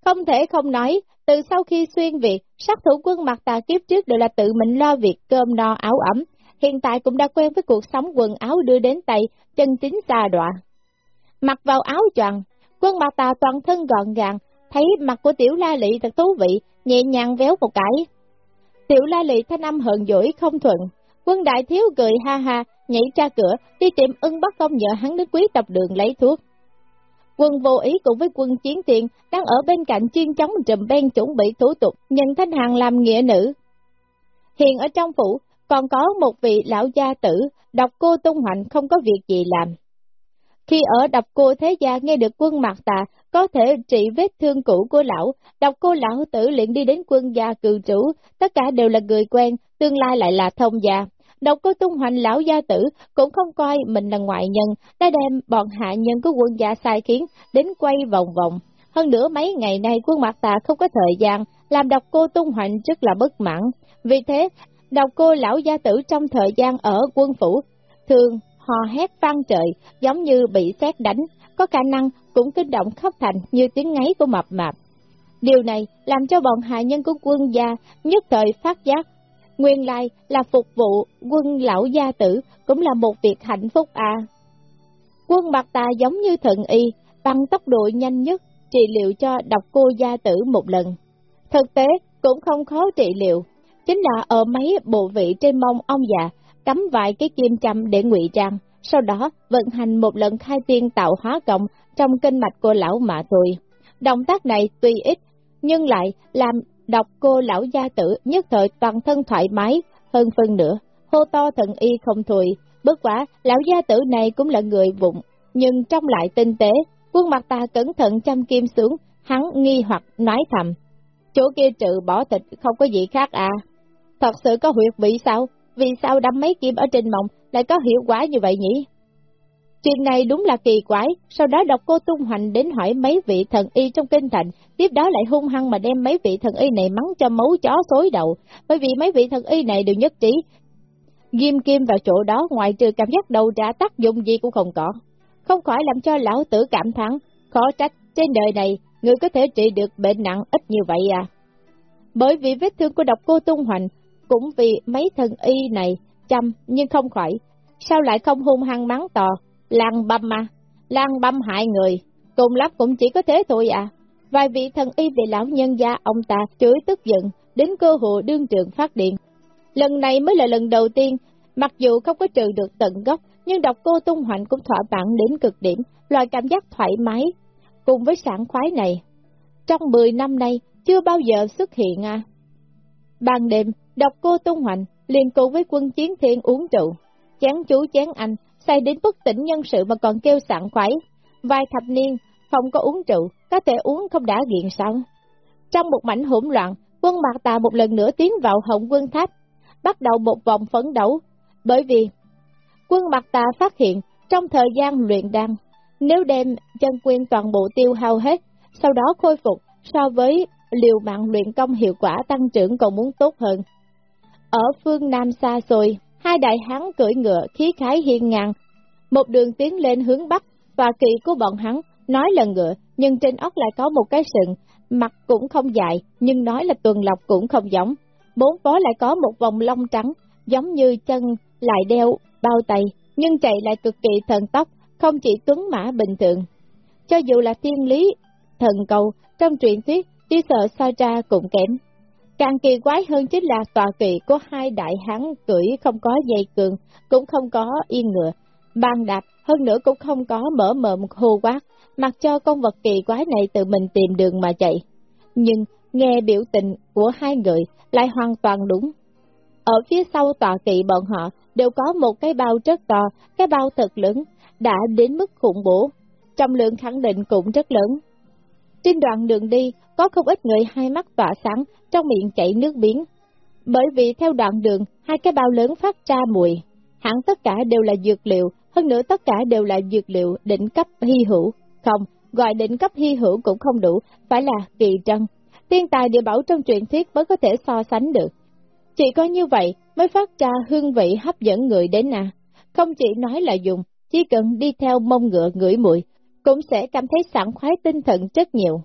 Không thể không nói, từ sau khi xuyên việc sát thủ quân mặt tà kiếp trước đều là tự mình lo việc cơm no áo ấm, hiện tại cũng đã quen với cuộc sống quần áo đưa đến tay, chân chính xa đọa. Mặc vào áo choàng, quân mặt tà toàn thân gọn gàng, thấy mặt của tiểu la lị thật thú vị, nhẹ nhàng véo một cái. Tiểu la lị thanh âm hờn dỗi không thuận, quân đại thiếu cười ha ha, nhảy ra cửa, đi tìm ưng bắt công nhờ hắn đến quý tập đường lấy thuốc. Quân vô ý cùng với quân chiến tiền đang ở bên cạnh chuyên chống trùm bên chuẩn bị thủ tục nhận thanh hàng làm nghĩa nữ. Hiện ở trong phủ còn có một vị lão gia tử, đọc cô tung hoành không có việc gì làm. Khi ở đập cô thế gia nghe được quân mạc tà có thể trị vết thương cũ của lão, đọc cô lão tử liền đi đến quân gia cư trú, tất cả đều là người quen, tương lai lại là thông gia. Độc cô tung hoành lão gia tử cũng không coi mình là ngoại nhân, đã đem bọn hạ nhân của quân gia sai khiến đến quay vòng vòng. Hơn nữa mấy ngày nay quân mặt tà không có thời gian, làm độc cô tung hoành rất là bất mãn. Vì thế, độc cô lão gia tử trong thời gian ở quân phủ, thường hò hét vang trời, giống như bị xét đánh, có khả năng cũng kích động khóc thành như tiếng ngáy của mập mạp. Điều này làm cho bọn hạ nhân của quân gia nhất thời phát giác. Nguyên lai là phục vụ quân lão gia tử cũng là một việc hạnh phúc à. Quân bạc tà giống như thận y, bằng tốc độ nhanh nhất trị liệu cho độc cô gia tử một lần. Thực tế cũng không khó trị liệu, chính là ở mấy bộ vị trên mông ông già cắm vài cái kim châm để ngụy trang, sau đó vận hành một lần khai tiên tạo hóa cộng trong kinh mạch của lão mà thôi. Động tác này tuy ít, nhưng lại làm độc cô lão gia tử nhất thời toàn thân thoải mái hơn phân nữa, hô to thần y không thùi. Bất quả, lão gia tử này cũng là người vụng, nhưng trong lại tinh tế, quân mặt ta cẩn thận chăm kim xuống, hắn nghi hoặc nói thầm. Chỗ kia trừ bỏ thịt không có gì khác à. Thật sự có huyệt bị sao? Vì sao đâm mấy kim ở trên mộng lại có hiệu quả như vậy nhỉ? Chuyện này đúng là kỳ quái, sau đó đọc cô tung hoành đến hỏi mấy vị thần y trong kinh thành, tiếp đó lại hung hăng mà đem mấy vị thần y này mắng cho máu chó xối đầu, bởi vì mấy vị thần y này đều nhất trí. Ghim kim vào chỗ đó ngoài trừ cảm giác đầu trả tác dụng gì cũng không có. Không khỏi làm cho lão tử cảm thắng, khó trách, trên đời này, người có thể trị được bệnh nặng ít như vậy à. Bởi vì vết thương của độc cô tung hoành, cũng vì mấy thần y này chăm nhưng không khỏi, sao lại không hung hăng mắng to, Lan băm mà, lan băm hại người, cùng lắm cũng chỉ có thế thôi à. Vài vị thần y bị lão nhân gia ông ta chửi tức giận, đến cơ hội đương trường phát điện. Lần này mới là lần đầu tiên, mặc dù không có trừ được tận gốc, nhưng độc cô tung hoành cũng thỏa mãn đến cực điểm, loại cảm giác thoải mái, cùng với sảng khoái này. Trong 10 năm nay, chưa bao giờ xuất hiện à. Ban đêm, độc cô tung hoành liền cùng với quân chiến thiên uống rượu, chén chú chén anh, say đến bất tỉnh nhân sự mà còn kêu sảng khoái. Vài thập niên, không có uống rượu, có thể uống không đã nghiện sao? Trong một mảnh hỗn loạn, quân Mạc Tà một lần nữa tiến vào hồng quân tháp, bắt đầu một vòng phấn đấu, bởi vì quân Mạc Tà phát hiện trong thời gian luyện đan, nếu đem chân quyền toàn bộ tiêu hao hết, sau đó khôi phục so với liều mạng luyện công hiệu quả tăng trưởng còn muốn tốt hơn. Ở phương Nam xa xôi, hai đại hán cưỡi ngựa khí khái hiên ngang, một đường tiến lên hướng bắc, và kỵ của bọn hắn nói là ngựa, nhưng trên óc lại có một cái sừng, mặt cũng không dài, nhưng nói là tuần lộc cũng không giống. Bốn phó lại có một vòng lông trắng, giống như chân lại đeo bao tay, nhưng chạy lại cực kỳ thần tốc, không chỉ tuấn mã bình thường. Cho dù là thiên lý, thần cầu, trong truyện thuyết, chỉ sợ sao ra cũng kém. Càng kỳ quái hơn chính là tòa kỵ của hai đại hán cưỡi không có dây cường, cũng không có yên ngựa, bàn đạp, hơn nữa cũng không có mở mờ hô quát, mặc cho con vật kỳ quái này tự mình tìm đường mà chạy. Nhưng nghe biểu tình của hai người lại hoàn toàn đúng. Ở phía sau tòa kỵ bọn họ đều có một cái bao rất to, cái bao thật lớn, đã đến mức khủng bố, trọng lượng khẳng định cũng rất lớn. Trên đoạn đường đi, có không ít người hai mắt tỏa sáng, trong miệng chảy nước biến. Bởi vì theo đoạn đường, hai cái bao lớn phát ra mùi, hẳn tất cả đều là dược liệu, hơn nữa tất cả đều là dược liệu đỉnh cấp hy hữu. Không, gọi đỉnh cấp hy hữu cũng không đủ, phải là kỳ trân. Tiên tài địa bảo trong truyền thuyết mới có thể so sánh được. Chỉ có như vậy mới phát ra hương vị hấp dẫn người đến à. Không chỉ nói là dùng, chỉ cần đi theo mông ngựa ngửi mùi, cũng sẽ cảm thấy sảng khoái tinh thần rất nhiều.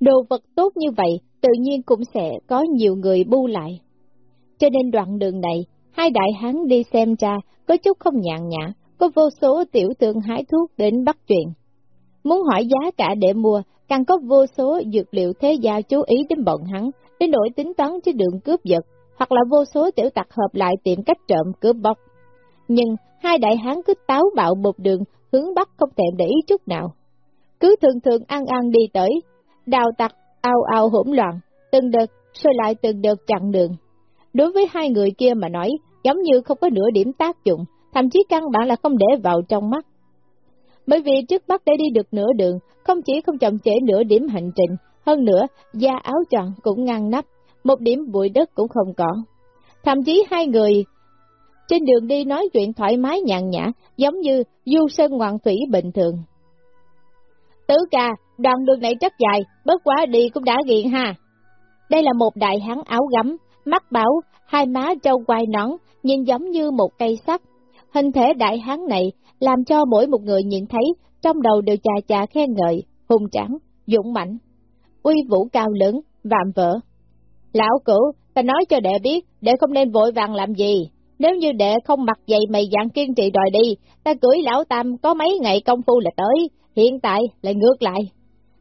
Đồ vật tốt như vậy, tự nhiên cũng sẽ có nhiều người bu lại. Cho nên đoạn đường này, hai đại hán đi xem ra, có chút không nhàn nhã, có vô số tiểu thương hái thuốc đến bắt chuyện. Muốn hỏi giá cả để mua, càng có vô số dược liệu thế gia chú ý đến bọn hắn, đến nỗi tính toán trên đường cướp giật, hoặc là vô số tiểu tặc hợp lại tìm cách trộm cướp bóc. Nhưng hai đại hán cứ táo bạo một đường, hướng bắc không thèm để ý chút nào. Cứ thường thường ăn ăn đi tới, đào tặc, ao ao hỗn loạn, từng đợt, rồi lại từng đợt chặn đường. Đối với hai người kia mà nói, giống như không có nửa điểm tác dụng, thậm chí căn bản là không để vào trong mắt. Bởi vì trước mắt để đi được nửa đường, không chỉ không chậm trễ nửa điểm hành trình, hơn nữa, da áo tròn cũng ngăn nắp, một điểm bụi đất cũng không có. Thậm chí hai người trên đường đi nói chuyện thoải mái nhàn nhã, giống như du sơn ngoạn thủy bình thường. Tứ ca, đoạn đường này rất dài, bớt quá đi cũng đã nghiện ha. Đây là một đại hán áo gấm, mắt bảo, hai má trâu quai nón, nhìn giống như một cây sắt. Hình thể đại hán này làm cho mỗi một người nhìn thấy, trong đầu đều chà chà khen ngợi, hùng tráng, dũng mạnh, uy vũ cao lớn, vạm vỡ. Lão cửu, ta nói cho đệ biết, đệ không nên vội vàng làm gì. Nếu như đệ không mặc dày mày dạng kiên trì đòi đi, ta cưới lão tam có mấy ngày công phu là tới, hiện tại lại ngược lại.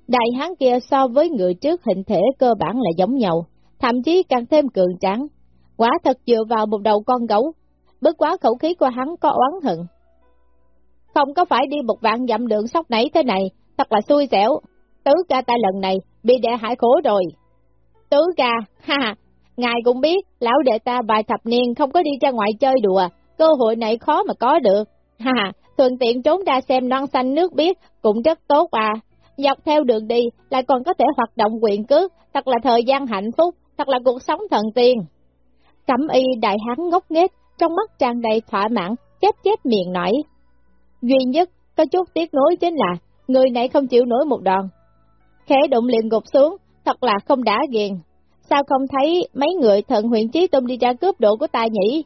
Đại hán kia so với người trước hình thể cơ bản là giống nhau, thậm chí càng thêm cường tráng. Quả thật dựa vào một đầu con gấu, bất quá khẩu khí của hắn có oán hận. Không có phải đi một vạn dặm đường sóc nảy thế này, thật là xui xẻo. Tứ ca ta lần này bị đệ hại khổ rồi. Tứ ca, [laughs] ha ha, ngài cũng biết, lão đệ ta vài thập niên không có đi ra ngoài chơi đùa, cơ hội này khó mà có được. Ha ha, thuận tiện trốn ra xem non xanh nước biết cũng rất tốt à. Dọc theo đường đi lại còn có thể hoạt động quyền cước, thật là thời gian hạnh phúc, thật là cuộc sống thần tiên. Cẩm y đại hán ngốc nghếch, trong mắt tràn đầy thỏa mãn, chép chép miệng nói. Duy nhất, có chút tiếc nối chính là, người này không chịu nổi một đòn. Khẽ đụng liền gục xuống, thật là không đã ghiền. Sao không thấy mấy người thần huyện trí tung đi ra cướp độ của ta nhỉ?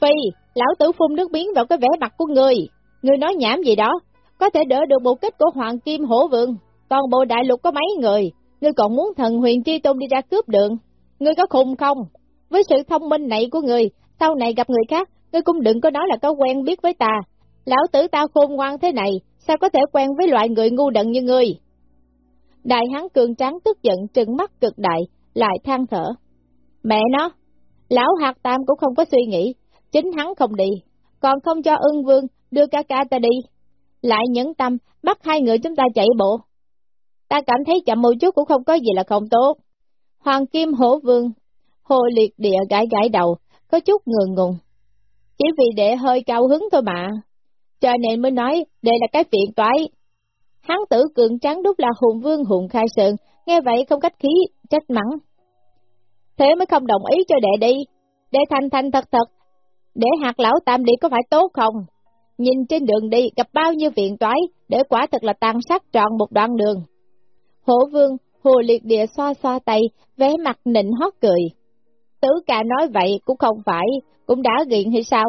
Phi, lão tử phun nước biến vào cái vẻ mặt của người. Người nói nhảm gì đó, có thể đỡ được bộ kích của Hoàng Kim Hổ vương toàn bộ đại lục có mấy người, ngươi còn muốn thần huyền chi tôn đi ra cướp đường. Ngươi có khùng không? Với sự thông minh này của người, sau này gặp người khác, ngươi cũng đừng có nói là có quen biết với ta. Lão tử ta khôn ngoan thế này, sao có thể quen với loại người ngu đần như ngươi? Đại hán cường tráng tức giận trừng mắt cực đại, lại than thở. Mẹ nó, lão hạt tam cũng không có suy nghĩ, chính hắn không đi, còn không cho ưng vương đưa ca ca ta đi. Lại nhẫn tâm, bắt hai người chúng ta chạy bộ. Ta cảm thấy chậm một chút cũng không có gì là không tốt. Hoàng Kim Hổ Vương, Hồ Liệt Địa gãi gãi đầu, có chút ngượng ngùng. Chỉ vì đệ hơi cao hứng thôi mà. Cho nên mới nói, đây là cái phiền toái. Hán tử cường trắng đúc là hùng vương hùng khai sơn, nghe vậy không cách khí, trách mắng. Thế mới không đồng ý cho đệ đi, để thành thành thật thật, để hạt lão tam đi có phải tốt không? Nhìn trên đường đi gặp bao nhiêu viện toái, để quả thật là tàn sát trọn một đoạn đường. Hổ vương, hồ liệt địa xoa xoa tay, vé mặt nịnh hót cười. Tứ ca nói vậy cũng không phải, cũng đã ghiện hay sao?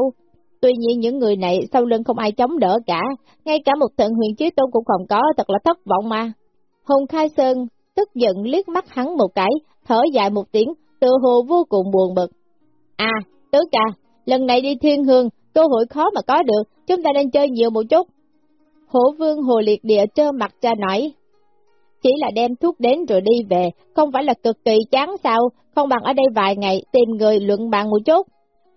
Tuy nhiên những người này sau lưng không ai chống đỡ cả, ngay cả một thần huyền chí tôn cũng không có, thật là thất vọng mà. Hùng Khai Sơn tức giận liếc mắt hắn một cái, thở dài một tiếng, tự hồ vô cùng buồn bực. À, tứ ca, lần này đi thiên hương, cơ hội khó mà có được, chúng ta nên chơi nhiều một chút. Hổ vương hồ liệt địa trơ mặt cha nói, chỉ là đem thuốc đến rồi đi về, không phải là cực kỳ chán sao, không bằng ở đây vài ngày tìm người luận bàn một chút.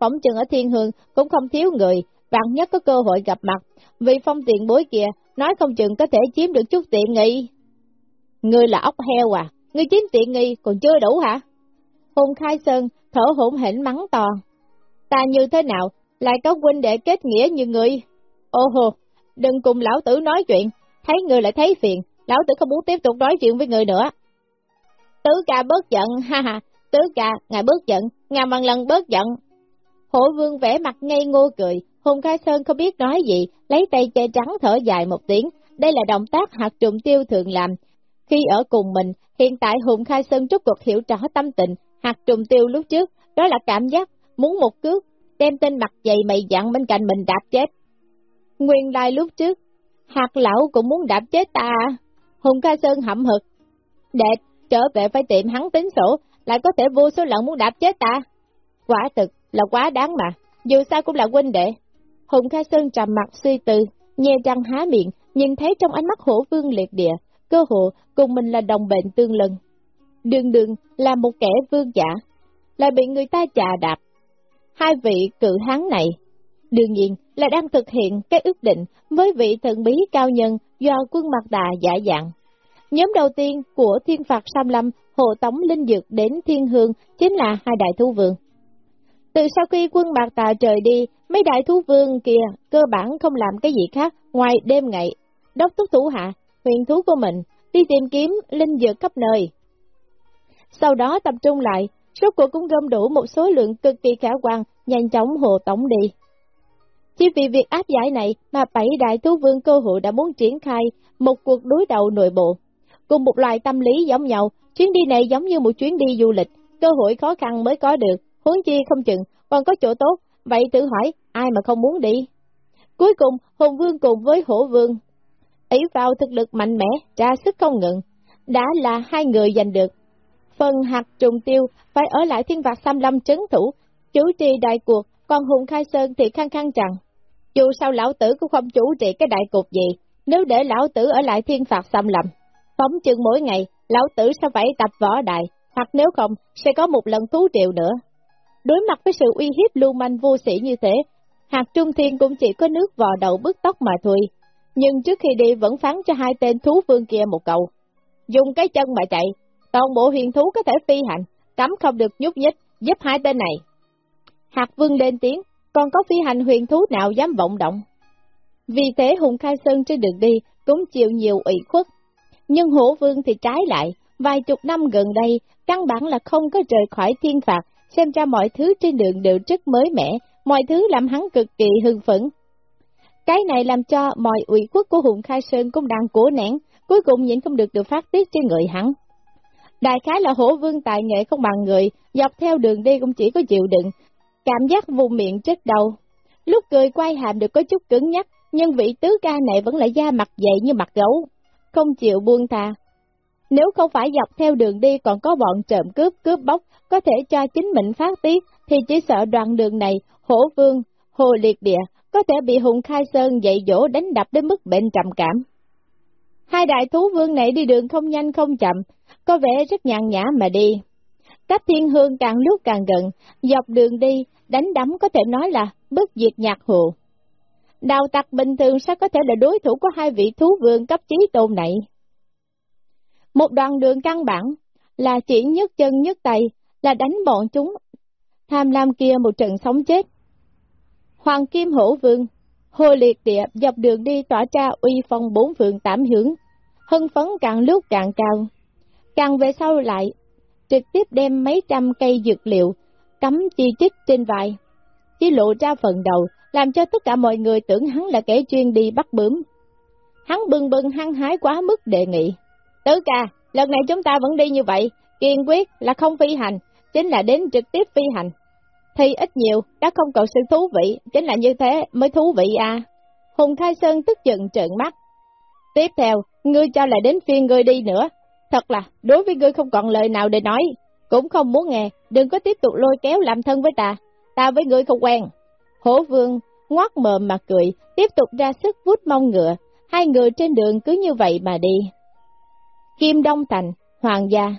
Phỏng chừng ở thiên hương cũng không thiếu người, vạn nhất có cơ hội gặp mặt, vì phong tiền bối kia, nói không chừng có thể chiếm được chút tiện nghi. Ngươi là ốc heo à, ngươi chiếm tiện nghi còn chưa đủ hả? Hùng Khai Sơn thở hổn hển mắng to. Ta như thế nào, lại có huynh đệ kết nghĩa như ngươi? Ô hồ, đừng cùng lão tử nói chuyện, thấy ngươi lại thấy phiền, lão tử không muốn tiếp tục nói chuyện với người nữa. Tứ ca bớt giận, ha ha, tứ ca, ngài bớt giận, ngài bằng lần bớt giận. Hổ vương vẽ mặt ngây ngô cười, Hùng Khai Sơn không biết nói gì, lấy tay che trắng thở dài một tiếng, đây là động tác hạt trùng tiêu thường làm. Khi ở cùng mình, hiện tại Hùng Khai Sơn rút cuộc hiểu rõ tâm tình, hạt trùng tiêu lúc trước, đó là cảm giác muốn một cước, đem tên mặt dày mày dặn bên cạnh mình đạp chết. Nguyên lai lúc trước, hạt lão cũng muốn đạp chết ta à? Hùng Ca Sơn hậm hực. Đệ, trở về phải tiệm hắn tính sổ, lại có thể vô số lần muốn đạp chết ta. Quả thực là quá đáng mà, dù sao cũng là huynh đệ. Hùng Ca Sơn trầm mặt suy tư, nhe răng há miệng, nhìn thấy trong ánh mắt hổ vương liệt địa, cơ hộ cùng mình là đồng bệnh tương lân. Đường đường là một kẻ vương giả, lại bị người ta chà đạp. Hai vị cự hán này, đương nhiên là đang thực hiện cái ước định với vị thần bí cao nhân do quân mặt đà giả dạng. Nhóm đầu tiên của thiên phạt Sam Lâm hộ tống linh dược đến thiên hương chính là hai đại thú vương. Từ sau khi quân bạc tà trời đi, mấy đại thú vương kia cơ bản không làm cái gì khác ngoài đêm ngày, đốc thúc thủ hạ, huyền thú của mình, đi tìm kiếm linh dược khắp nơi. Sau đó tập trung lại, số cuộc cũng gom đủ một số lượng cực kỳ khả quan, nhanh chóng hộ tổng đi. Chỉ vì việc áp giải này mà bảy đại thú vương cơ hội đã muốn triển khai một cuộc đối đầu nội bộ. Cùng một loại tâm lý giống nhau, chuyến đi này giống như một chuyến đi du lịch, cơ hội khó khăn mới có được, huống chi không chừng, còn có chỗ tốt, vậy tự hỏi, ai mà không muốn đi? Cuối cùng, Hùng Vương cùng với Hổ Vương, ý vào thực lực mạnh mẽ, ra sức không ngừng, đã là hai người giành được. Phần hạt trùng tiêu phải ở lại thiên vạc xăm lâm trấn thủ, chủ trì đại cuộc, còn Hùng Khai Sơn thì khăng khăng rằng, dù sao lão tử cũng không chủ trì cái đại cục gì, nếu để lão tử ở lại thiên phạt xâm lầm. Phóng chừng mỗi ngày, lão tử sẽ phải tập võ đại, hoặc nếu không, sẽ có một lần thú triệu nữa. Đối mặt với sự uy hiếp lưu manh vô sĩ như thế, hạt trung thiên cũng chỉ có nước vò đầu bứt tóc mà thôi. Nhưng trước khi đi vẫn phán cho hai tên thú vương kia một cậu. Dùng cái chân mà chạy, toàn bộ huyền thú có thể phi hành, cấm không được nhúc nhích, giúp hai tên này. Hạc vương lên tiếng, còn có phi hành huyền thú nào dám vọng động. Vì thế Hùng Khai Sơn trên đường đi cũng chịu nhiều ủy khuất. Nhưng hổ vương thì trái lại, vài chục năm gần đây, căn bản là không có rời khỏi thiên phạt, xem ra mọi thứ trên đường đều rất mới mẻ, mọi thứ làm hắn cực kỳ hưng phấn. Cái này làm cho mọi ủy khuất của Hùng Khai Sơn cũng đang cố nén, cuối cùng nhịn không được được phát tiết trên người hắn. Đại khái là hổ vương tài nghệ không bằng người, dọc theo đường đi cũng chỉ có chịu đựng, cảm giác vùng miệng chết đầu. Lúc cười quay hàm được có chút cứng nhắc, nhưng vị tứ ca này vẫn là da mặt dày như mặt gấu, không chịu buông thà. Nếu không phải dọc theo đường đi còn có bọn trộm cướp, cướp bóc, có thể cho chính mình phát tiết, thì chỉ sợ đoạn đường này, hổ vương, hồ liệt địa, có thể bị Hùng Khai Sơn dạy dỗ đánh đập đến mức bệnh trầm cảm. Hai đại thú vương này đi đường không nhanh không chậm, có vẻ rất nhàn nhã mà đi. Cách thiên hương càng lúc càng gần, dọc đường đi, đánh đấm có thể nói là bất diệt nhạc hồ. Đào tặc bình thường sao có thể là đối thủ của hai vị thú vương cấp trí tôn này? Một đoạn đường căn bản là chỉ nhấc chân nhấc tay, là đánh bọn chúng. Tham lam kia một trận sống chết. Hoàng Kim Hổ Vương, Hồ Liệt Địa dọc đường đi tỏa ra uy phong bốn phượng tám hướng, hưng phấn càng lúc càng cao. Càng về sau lại, trực tiếp đem mấy trăm cây dược liệu, cắm chi chích trên vai, chỉ lộ ra phần đầu, làm cho tất cả mọi người tưởng hắn là kẻ chuyên đi bắt bướm. Hắn bừng bừng hăng hái quá mức đề nghị. Tứ ca, lần này chúng ta vẫn đi như vậy, kiên quyết là không phi hành, chính là đến trực tiếp phi hành. Thì ít nhiều, đã không còn sự thú vị, chính là như thế mới thú vị à. Hùng Khai Sơn tức giận trợn mắt. Tiếp theo, ngươi cho lại đến phiên ngươi đi nữa. Thật là, đối với ngươi không còn lời nào để nói, cũng không muốn nghe, đừng có tiếp tục lôi kéo làm thân với ta, ta với ngươi không quen. Hổ vương, ngoát mờm mà cười, tiếp tục ra sức vút mông ngựa, hai người trên đường cứ như vậy mà đi. Kim Đông Thành, Hoàng gia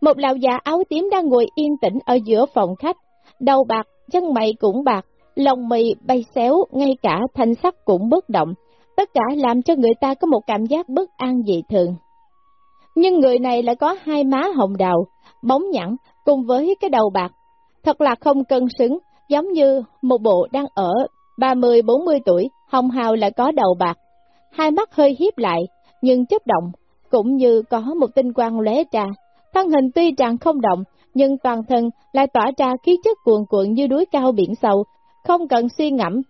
Một lão già áo tím đang ngồi yên tĩnh ở giữa phòng khách, đầu bạc, chân mày cũng bạc, lông mì bay xéo, ngay cả thanh sắc cũng bất động, tất cả làm cho người ta có một cảm giác bất an dị thường. Nhưng người này lại có hai má hồng đào, bóng nhẵn, cùng với cái đầu bạc, thật là không cân xứng, giống như một bộ đang ở 30-40 tuổi, hồng hào lại có đầu bạc, hai mắt hơi hiếp lại, nhưng chấp động, cũng như có một tinh quang lóe ra, thân hình tuy rằng không động, nhưng toàn thân lại tỏa ra khí chất cuồn cuộn như đuối cao biển sâu, không cần suy ngẫm,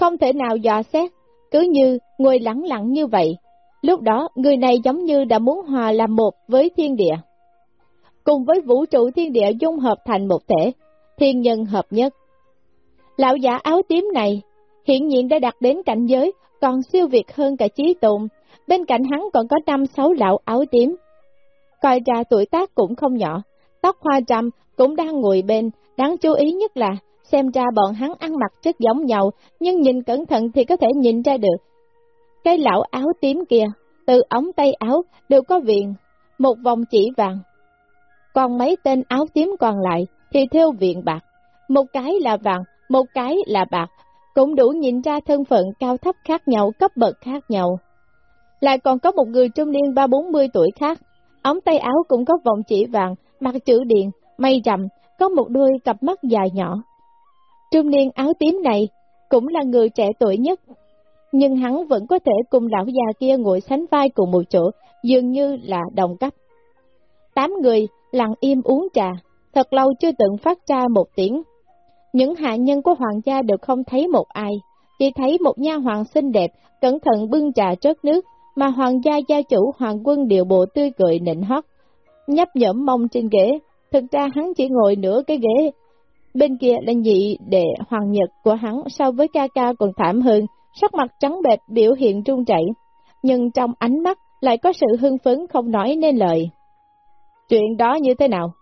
không thể nào dò xét, cứ như ngồi lắng lặng như vậy. Lúc đó, người này giống như đã muốn hòa làm một với thiên địa. Cùng với vũ trụ thiên địa dung hợp thành một thể, thiên nhân hợp nhất. Lão giả áo tím này, hiện nhiên đã đạt đến cảnh giới, còn siêu việt hơn cả trí tụng. Bên cạnh hắn còn có năm sáu lão áo tím. Coi ra tuổi tác cũng không nhỏ, tóc hoa trăm cũng đang ngồi bên, đáng chú ý nhất là xem ra bọn hắn ăn mặc rất giống nhau, nhưng nhìn cẩn thận thì có thể nhìn ra được. Cái lão áo tím kia, từ ống tay áo đều có viền, một vòng chỉ vàng. Còn mấy tên áo tím còn lại thì theo viện bạc, một cái là vàng, một cái là bạc, cũng đủ nhìn ra thân phận cao thấp khác nhau, cấp bậc khác nhau. Lại còn có một người trung niên ba bốn mươi tuổi khác, ống tay áo cũng có vòng chỉ vàng, mặt chữ điện, mây rậm, có một đôi cặp mắt dài nhỏ. Trung niên áo tím này cũng là người trẻ tuổi nhất, nhưng hắn vẫn có thể cùng lão già kia ngồi sánh vai cùng một chỗ, dường như là đồng cấp. Tám người lặng im uống trà, thật lâu chưa từng phát ra một tiếng. Những hạ nhân của hoàng gia đều không thấy một ai, chỉ thấy một nha hoàng xinh đẹp, cẩn thận bưng trà trớt nước, mà hoàng gia gia chủ hoàng quân điều bộ tươi cười nịnh hót, nhấp nhẫm mông trên ghế, thực ra hắn chỉ ngồi nửa cái ghế. Bên kia là nhị đệ hoàng nhật của hắn so với ca ca còn thảm hơn, sắc mặt trắng bệch biểu hiện trung chảy, nhưng trong ánh mắt lại có sự hưng phấn không nói nên lời. Chuyện đó như thế nào?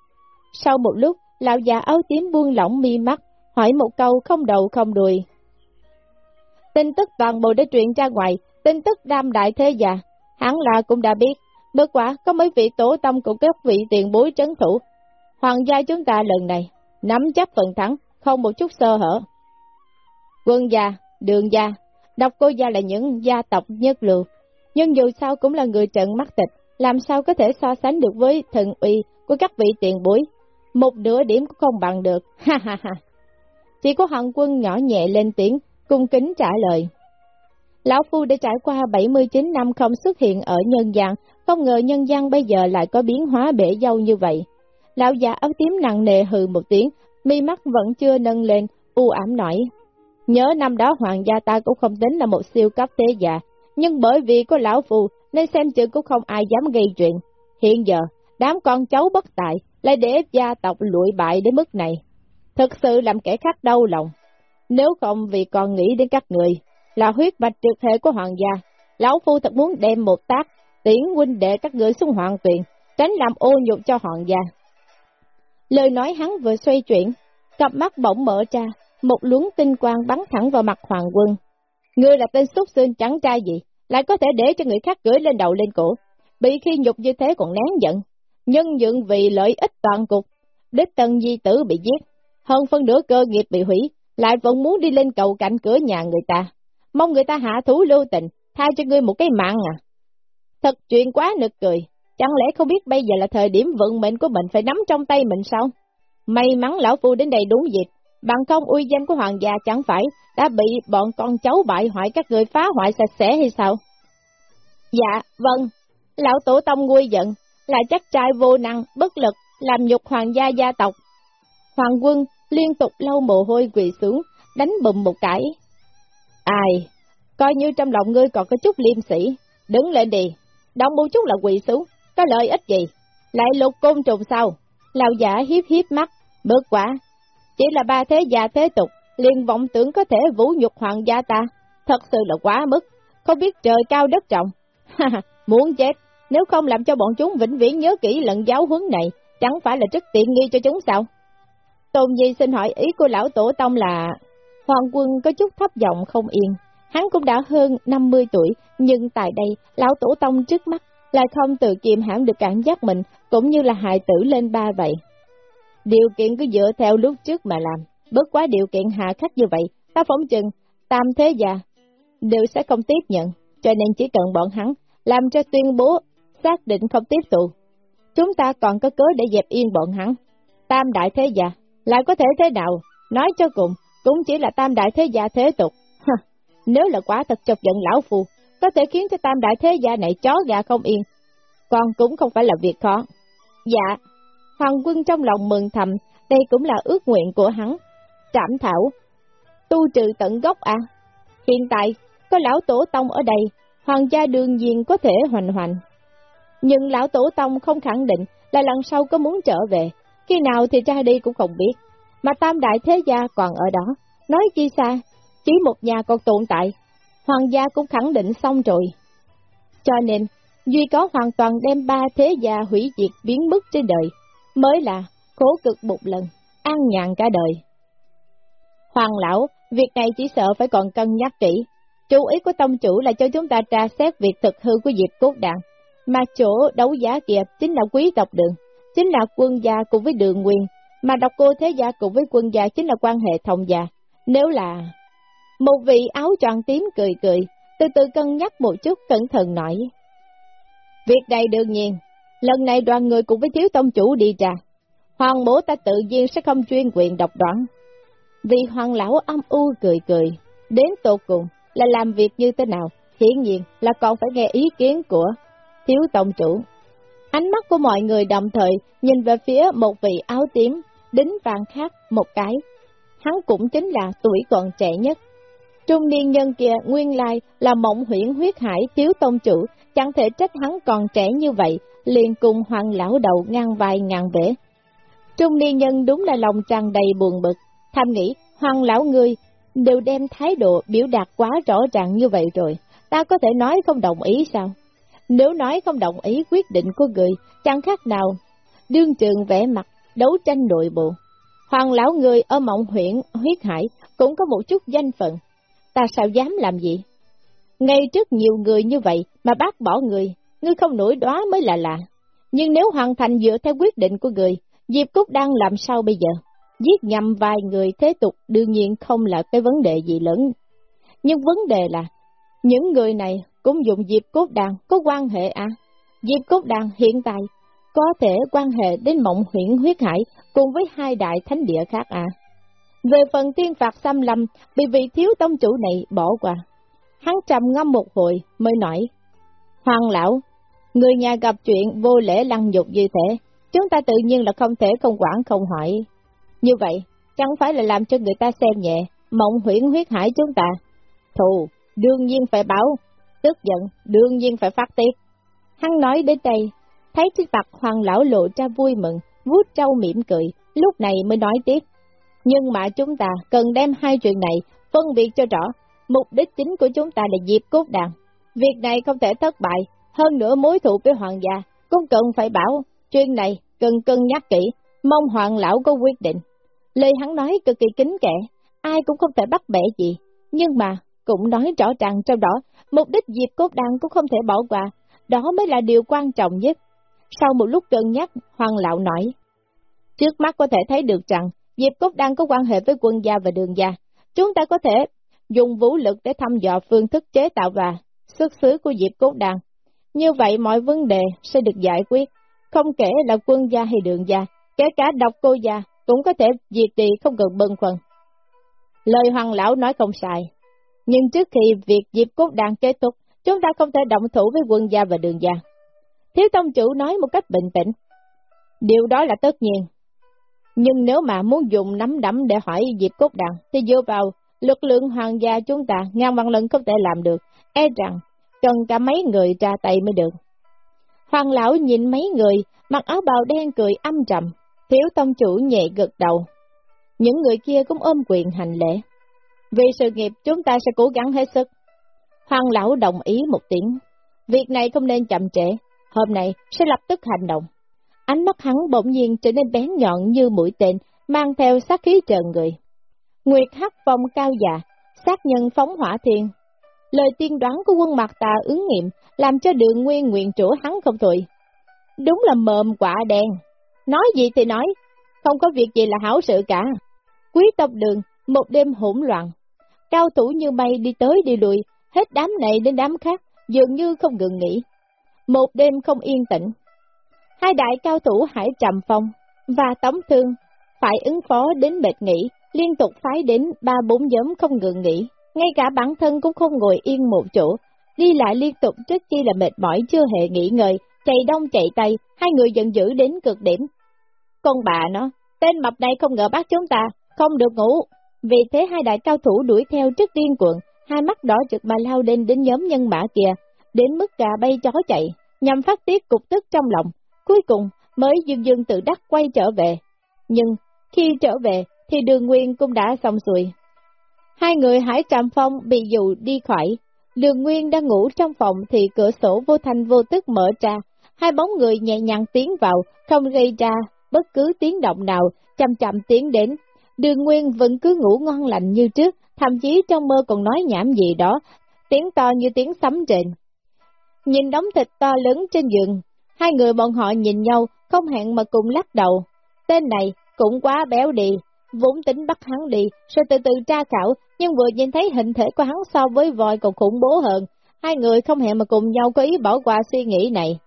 Sau một lúc, lão già áo tím buông lỏng mi mắt, hỏi một câu không đầu không đuôi. Tin tức toàn bộ đã truyền ra ngoài, tin tức đam đại thế già, hắn là cũng đã biết, bất quả có mấy vị tổ tâm của các vị tiền bối trấn thủ. Hoàng gia chúng ta lần này, nắm chắc phần thắng, không một chút sơ hở. Quân gia, đường gia, độc cô gia là những gia tộc nhất lưu, nhưng dù sao cũng là người trận mắt tịch, làm sao có thể so sánh được với thần uy của các vị tiền bối. Một nửa điểm cũng không bằng được, [laughs] ha ha ha. Chỉ có hận quân nhỏ nhẹ lên tiếng, cung kính trả lời. Lão Phu đã trải qua 79 năm không xuất hiện ở nhân gian, không ngờ nhân gian bây giờ lại có biến hóa bể dâu như vậy. lão già áo tím nặng nề hừ một tiếng, mi mắt vẫn chưa nâng lên, u ảm nổi. Nhớ năm đó hoàng gia ta cũng không tính là một siêu cấp thế già, nhưng bởi vì có lão phù nên xem chừng cũng không ai dám gây chuyện. Hiện giờ, đám con cháu bất tài lại để gia tộc lụi bại đến mức này. Thực sự làm kẻ khác đau lòng. Nếu không vì còn nghĩ đến các người, là huyết mạch trực hệ của hoàng gia, lão phu thật muốn đem một tác, tiễn huynh đệ các người xuống hoàng tuyền, tránh làm ô nhục cho hoàng gia. Lời nói hắn vừa xoay chuyển, cặp mắt bỗng mở ra, một luống tinh quang bắn thẳng vào mặt hoàng quân. Ngươi là tên xuất sinh trắng trai gì, lại có thể để cho người khác cưỡi lên đầu lên cổ, bị khi nhục như thế còn nén giận, nhân dựng vì lợi ích toàn cục, đích tân di tử bị giết, hơn phân nửa cơ nghiệp bị hủy, lại vẫn muốn đi lên cầu cạnh cửa nhà người ta, mong người ta hạ thú lưu tình, tha cho ngươi một cái mạng à. Thật chuyện quá nực cười, chẳng lẽ không biết bây giờ là thời điểm vận mệnh của mình phải nắm trong tay mình sao? May mắn lão phu đến đây đúng dịp, bằng không uy danh của hoàng gia chẳng phải đã bị bọn con cháu bại hoại các người phá hoại sạch sẽ hay sao? Dạ, vâng, lão tổ tông nguôi giận, là chắc trai vô năng, bất lực, làm nhục hoàng gia gia tộc. Hoàng quân liên tục lâu mồ hôi quỳ xuống, đánh bùm một cái. Ai, coi như trong lòng ngươi còn có chút liêm sĩ, đứng lên đi, động một chút là quỳ xuống, có lợi ích gì, lại lục côn trùng sao? Lão giả hiếp hiếp mắt, bớt quả, chỉ là ba thế gia thế tục, liền vọng tưởng có thể vũ nhục hoàng gia ta, thật sự là quá mức, không biết trời cao đất trọng. [laughs] muốn chết, nếu không làm cho bọn chúng vĩnh viễn nhớ kỹ lần giáo huấn này, chẳng phải là rất tiện nghi cho chúng sao? Tôn Di xin hỏi ý của lão tổ tông là... Hoàng quân có chút thấp giọng không yên, hắn cũng đã hơn 50 tuổi, nhưng tại đây, lão tổ tông trước mắt lại không tự kiềm hãm được cảm giác mình, cũng như là hài tử lên ba vậy. Điều kiện cứ dựa theo lúc trước mà làm, bất quá điều kiện hạ khắc như vậy, ta phóng chừng, tam thế già, đều sẽ không tiếp nhận, cho nên chỉ cần bọn hắn làm cho tuyên bố xác định không tiếp tục. Chúng ta còn có cớ để dẹp yên bọn hắn. Tam đại thế già, lại có thể thế nào? Nói cho cùng, cũng chỉ là tam đại thế gia thế tục. Nếu là quá thật chọc giận lão phù, có thể khiến cho tam đại thế gia này chó gà không yên. Còn cũng không phải là việc khó. Dạ, Hoàng quân trong lòng mừng thầm, đây cũng là ước nguyện của hắn. Trảm thảo, tu trừ tận gốc à? Hiện tại, có lão tổ tông ở đây, hoàng gia đương nhiên có thể hoành hoành. Nhưng lão tổ tông không khẳng định là lần sau có muốn trở về, khi nào thì ra đi cũng không biết. Mà tam đại thế gia còn ở đó, nói chi xa, chỉ một nhà còn tồn tại, hoàng gia cũng khẳng định xong rồi. Cho nên, Duy có hoàn toàn đem ba thế gia hủy diệt biến mất trên đời, mới là khổ cực một lần, an nhàn cả đời. Hoàng lão, việc này chỉ sợ phải còn cân nhắc kỹ. Chú ý của tông chủ là cho chúng ta tra xét việc thực hư của Diệp Cốt Đạn, mà chỗ đấu giá kia chính là quý tộc đường, chính là quân gia cùng với đường nguyên, mà độc cô thế gia cùng với quân gia chính là quan hệ thông gia. Nếu là... Một vị áo tròn tím cười cười, từ từ cân nhắc một chút cẩn thận nói. Việc này đương nhiên, lần này đoàn người cùng với thiếu tông chủ đi ra, hoàng bố ta tự nhiên sẽ không chuyên quyền độc đoán. Vì hoàng lão âm u cười cười, đến tổ cùng là làm việc như thế nào, hiển nhiên là còn phải nghe ý kiến của thiếu tông chủ. Ánh mắt của mọi người đồng thời nhìn về phía một vị áo tím, đính vàng khác một cái. Hắn cũng chính là tuổi còn trẻ nhất. Trung niên nhân kia nguyên lai là mộng huyễn huyết hải thiếu tông chủ, chẳng thể trách hắn còn trẻ như vậy, liền cùng hoàng lão đầu ngang vai ngàn bể. Trung niên nhân đúng là lòng tràn đầy buồn bực, tham nghĩ hoàng lão ngươi đều đem thái độ biểu đạt quá rõ ràng như vậy rồi, ta có thể nói không đồng ý sao? Nếu nói không đồng ý quyết định của người, chẳng khác nào, đương trường vẽ mặt, đấu tranh nội bộ. Hoàng lão người ở mộng huyện, huyết hải, cũng có một chút danh phận. Ta sao dám làm gì? Ngay trước nhiều người như vậy mà bác bỏ người, ngươi không nổi đó mới là lạ. Nhưng nếu hoàn thành dựa theo quyết định của người, Diệp Cúc đang làm sao bây giờ? Giết nhầm vài người thế tục đương nhiên không là cái vấn đề gì lớn. Nhưng vấn đề là, những người này cũng dùng Diệp Cốt Đàn có quan hệ à? Diệp Cốt Đàn hiện tại có thể quan hệ đến mộng huyện huyết hải cùng với hai đại thánh địa khác à? Về phần tiên phạt xâm lâm, bị vị thiếu tông chủ này bỏ qua. Hắn trầm ngâm một hồi mới nói, Hoàng lão, người nhà gặp chuyện vô lễ lăng nhục như thế, chúng ta tự nhiên là không thể không quản không hỏi. Như vậy, chẳng phải là làm cho người ta xem nhẹ, mộng huyễn huyết hải chúng ta. Thù, đương nhiên phải báo, tức giận, đương nhiên phải phát tiết. Hắn nói đến đây, thấy trước mặt hoàng lão lộ ra vui mừng, vuốt trâu mỉm cười, lúc này mới nói tiếp. Nhưng mà chúng ta cần đem hai chuyện này phân biệt cho rõ, mục đích chính của chúng ta là diệt cốt đàn. Việc này không thể thất bại, hơn nữa mối thù với hoàng gia, cũng cần phải bảo, chuyện này cần cân nhắc kỹ, mong hoàng lão có quyết định. Lời hắn nói cực kỳ kính kẻ, ai cũng không thể bắt bẻ gì, nhưng mà cũng nói rõ ràng trong đó, mục đích diệt cốt đàn cũng không thể bỏ qua, đó mới là điều quan trọng nhất. Sau một lúc cân nhắc, hoàng lão nói, trước mắt có thể thấy được rằng, diệp cốt đang có quan hệ với quân gia và đường gia, chúng ta có thể dùng vũ lực để thăm dò phương thức chế tạo và xuất xứ của diệp cốt đan. Như vậy mọi vấn đề sẽ được giải quyết, không kể là quân gia hay đường gia, kể cả độc cô gia cũng có thể diệt trì không cần bân phần. Lời hoàng lão nói không sai, nhưng trước khi việc diệp cốt đan kết thúc, chúng ta không thể động thủ với quân gia và đường gia. Thiếu tông chủ nói một cách bình tĩnh. Điều đó là tất nhiên. Nhưng nếu mà muốn dùng nắm đấm để hỏi diệp cốt đằng thì dựa vào lực lượng hoàng gia chúng ta ngàn vạn lần không thể làm được, e rằng cần cả mấy người ra tay mới được. Hoàng lão nhìn mấy người, mặc áo bào đen cười âm trầm, thiếu tông chủ nhẹ gật đầu. Những người kia cũng ôm quyền hành lễ. Vì sự nghiệp chúng ta sẽ cố gắng hết sức. Hoàng lão đồng ý một tiếng. Việc này không nên chậm trễ, hôm nay sẽ lập tức hành động. Ánh mắt hắn bỗng nhiên trở nên bén nhọn như mũi tên, mang theo sát khí trần người. Nguyệt hắc phong cao già, sát nhân phóng hỏa thiên. Lời tiên đoán của quân mặt tà ứng nghiệm, làm cho đường nguyên nguyện chủ hắn không thôi. Đúng là mờm quả đen. Nói gì thì nói, không có việc gì là hảo sự cả. Quý tộc đường, một đêm hỗn loạn. Cao thủ như mây đi tới đi lùi, hết đám này đến đám khác, dường như không ngừng nghỉ. Một đêm không yên tĩnh. Hai đại cao thủ Hải Trầm Phong và Tống Thương phải ứng phó đến mệt nghỉ, liên tục phái đến ba bốn nhóm không ngừng nghỉ. Ngay cả bản thân cũng không ngồi yên một chỗ, đi lại liên tục rất chi là mệt mỏi chưa hề nghỉ ngơi, chạy đông chạy tây, hai người giận dữ đến cực điểm. Con bà nó, tên mập này không ngờ bắt chúng ta, không được ngủ. Vì thế hai đại cao thủ đuổi theo trước điên cuộn, hai mắt đỏ trực mà lao lên đến nhóm nhân mã kia, đến mức gà bay chó chạy, nhằm phát tiết cục tức trong lòng. Cuối cùng mới dương dương tự đắc quay trở về. Nhưng khi trở về thì đường nguyên cũng đã xong xuôi. Hai người Hải Trạm Phong bị dụ đi khỏi, đường nguyên đang ngủ trong phòng thì cửa sổ vô thanh vô tức mở ra, hai bóng người nhẹ nhàng tiến vào, không gây ra bất cứ tiếng động nào, chậm chậm tiến đến. Đường Nguyên vẫn cứ ngủ ngon lành như trước, thậm chí trong mơ còn nói nhảm gì đó, tiếng to như tiếng sấm trên. Nhìn đống thịt to lớn trên giường, hai người bọn họ nhìn nhau, không hẹn mà cùng lắc đầu. Tên này cũng quá béo đi, vốn tính bắt hắn đi, rồi từ từ tra khảo, nhưng vừa nhìn thấy hình thể của hắn so với voi còn khủng bố hơn. Hai người không hẹn mà cùng nhau có ý bỏ qua suy nghĩ này.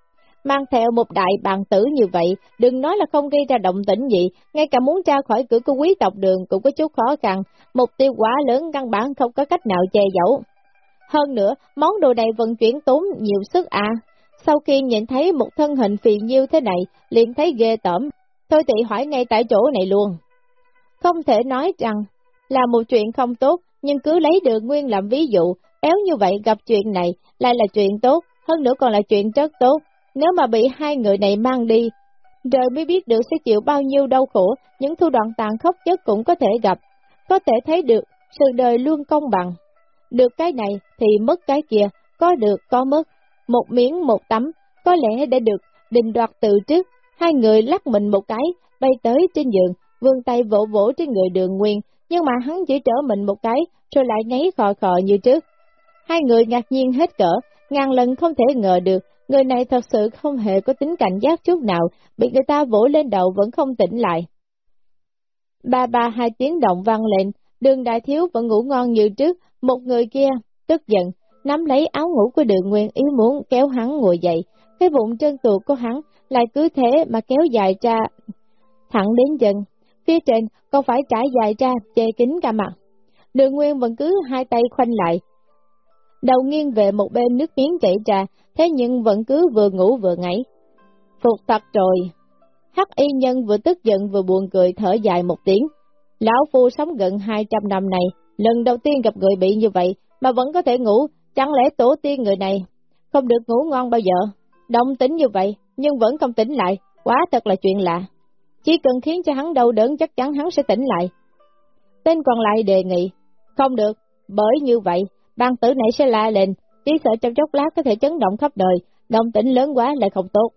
Mang theo một đại bàn tử như vậy, đừng nói là không gây ra động tĩnh gì, ngay cả muốn ra khỏi cửa của quý tộc đường cũng có chút khó khăn, mục tiêu quá lớn căn bản không có cách nào che giấu. Hơn nữa, món đồ này vận chuyển tốn nhiều sức à. Sau khi nhìn thấy một thân hình phiền nhiêu thế này, liền thấy ghê tởm. Thôi thì hỏi ngay tại chỗ này luôn. Không thể nói rằng là một chuyện không tốt, nhưng cứ lấy được nguyên làm ví dụ, éo như vậy gặp chuyện này lại là chuyện tốt, hơn nữa còn là chuyện rất tốt. Nếu mà bị hai người này mang đi, rồi mới biết được sẽ chịu bao nhiêu đau khổ, những thu đoạn tàn khốc nhất cũng có thể gặp. Có thể thấy được, sự đời luôn công bằng. Được cái này thì mất cái kia, có được có mất. Một miếng một tấm, có lẽ đã được định đoạt từ trước. Hai người lắc mình một cái, bay tới trên giường, vươn tay vỗ vỗ trên người đường nguyên, nhưng mà hắn chỉ trở mình một cái, rồi lại ngáy khò khò như trước. Hai người ngạc nhiên hết cỡ, ngàn lần không thể ngờ được, người này thật sự không hề có tính cảnh giác chút nào, bị người ta vỗ lên đầu vẫn không tỉnh lại. Ba ba hai tiếng động vang lên, đường đại thiếu vẫn ngủ ngon như trước, một người kia, tức giận, nắm lấy áo ngủ của đường nguyên ý muốn kéo hắn ngồi dậy, cái bụng chân tuột của hắn lại cứ thế mà kéo dài ra, thẳng đến chân, phía trên còn phải trải dài ra, che kín cả mặt. Đường nguyên vẫn cứ hai tay khoanh lại, đầu nghiêng về một bên nước miếng chảy ra, thế nhưng vẫn cứ vừa ngủ vừa ngáy. Phục thật rồi. Hắc y nhân vừa tức giận vừa buồn cười thở dài một tiếng. Lão Phu sống gần 200 năm này, lần đầu tiên gặp người bị như vậy mà vẫn có thể ngủ, chẳng lẽ tổ tiên người này không được ngủ ngon bao giờ? Động tính như vậy, nhưng vẫn không tỉnh lại, quá thật là chuyện lạ. Chỉ cần khiến cho hắn đau đớn chắc chắn hắn sẽ tỉnh lại. Tên còn lại đề nghị, không được, bởi như vậy, ban tử này sẽ la lên, chỉ sợ trong chốc lát có thể chấn động khắp đời, động tĩnh lớn quá lại không tốt.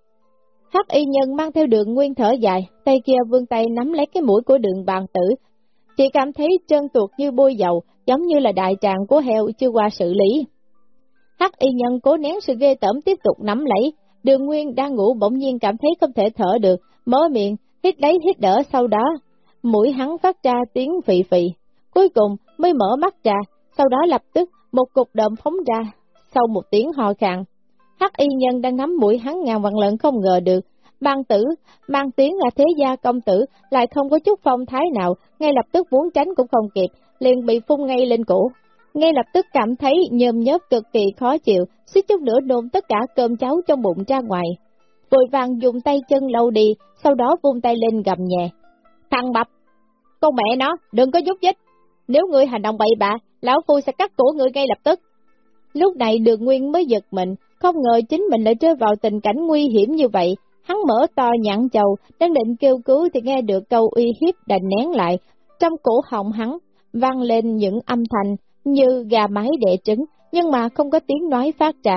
Hắc y nhân mang theo đường nguyên thở dài, tay kia vươn tay nắm lấy cái mũi của đường bàn tử, chỉ cảm thấy chân tuột như bôi dầu, giống như là đại tràng của heo chưa qua xử lý. Hắc y nhân cố nén sự ghê tởm tiếp tục nắm lấy, đường nguyên đang ngủ bỗng nhiên cảm thấy không thể thở được, mở miệng, hít lấy hít đỡ sau đó, mũi hắn phát ra tiếng phì phì, cuối cùng mới mở mắt ra, sau đó lập tức một cục đờm phóng ra, sau một tiếng ho khàn. Hắc y nhân đang nắm mũi hắn ngàn vạn lần không ngờ được, mang tử, mang tiếng là thế gia công tử, lại không có chút phong thái nào, ngay lập tức muốn tránh cũng không kịp, liền bị phun ngay lên cổ. Ngay lập tức cảm thấy nhơm nhớp cực kỳ khó chịu, suýt chút nữa nôn tất cả cơm cháo trong bụng ra ngoài. Vội vàng dùng tay chân lâu đi, sau đó vung tay lên gầm nhẹ. Thằng bập, con mẹ nó, đừng có giúp dích. Nếu ngươi hành động bậy bạ, lão phu sẽ cắt cổ ngươi ngay lập tức. Lúc này đường nguyên mới giật mình, không ngờ chính mình lại rơi vào tình cảnh nguy hiểm như vậy. Hắn mở to nhãn chầu, đang định kêu cứu thì nghe được câu uy hiếp đành nén lại. Trong cổ họng hắn, vang lên những âm thanh như gà mái đẻ trứng, nhưng mà không có tiếng nói phát ra.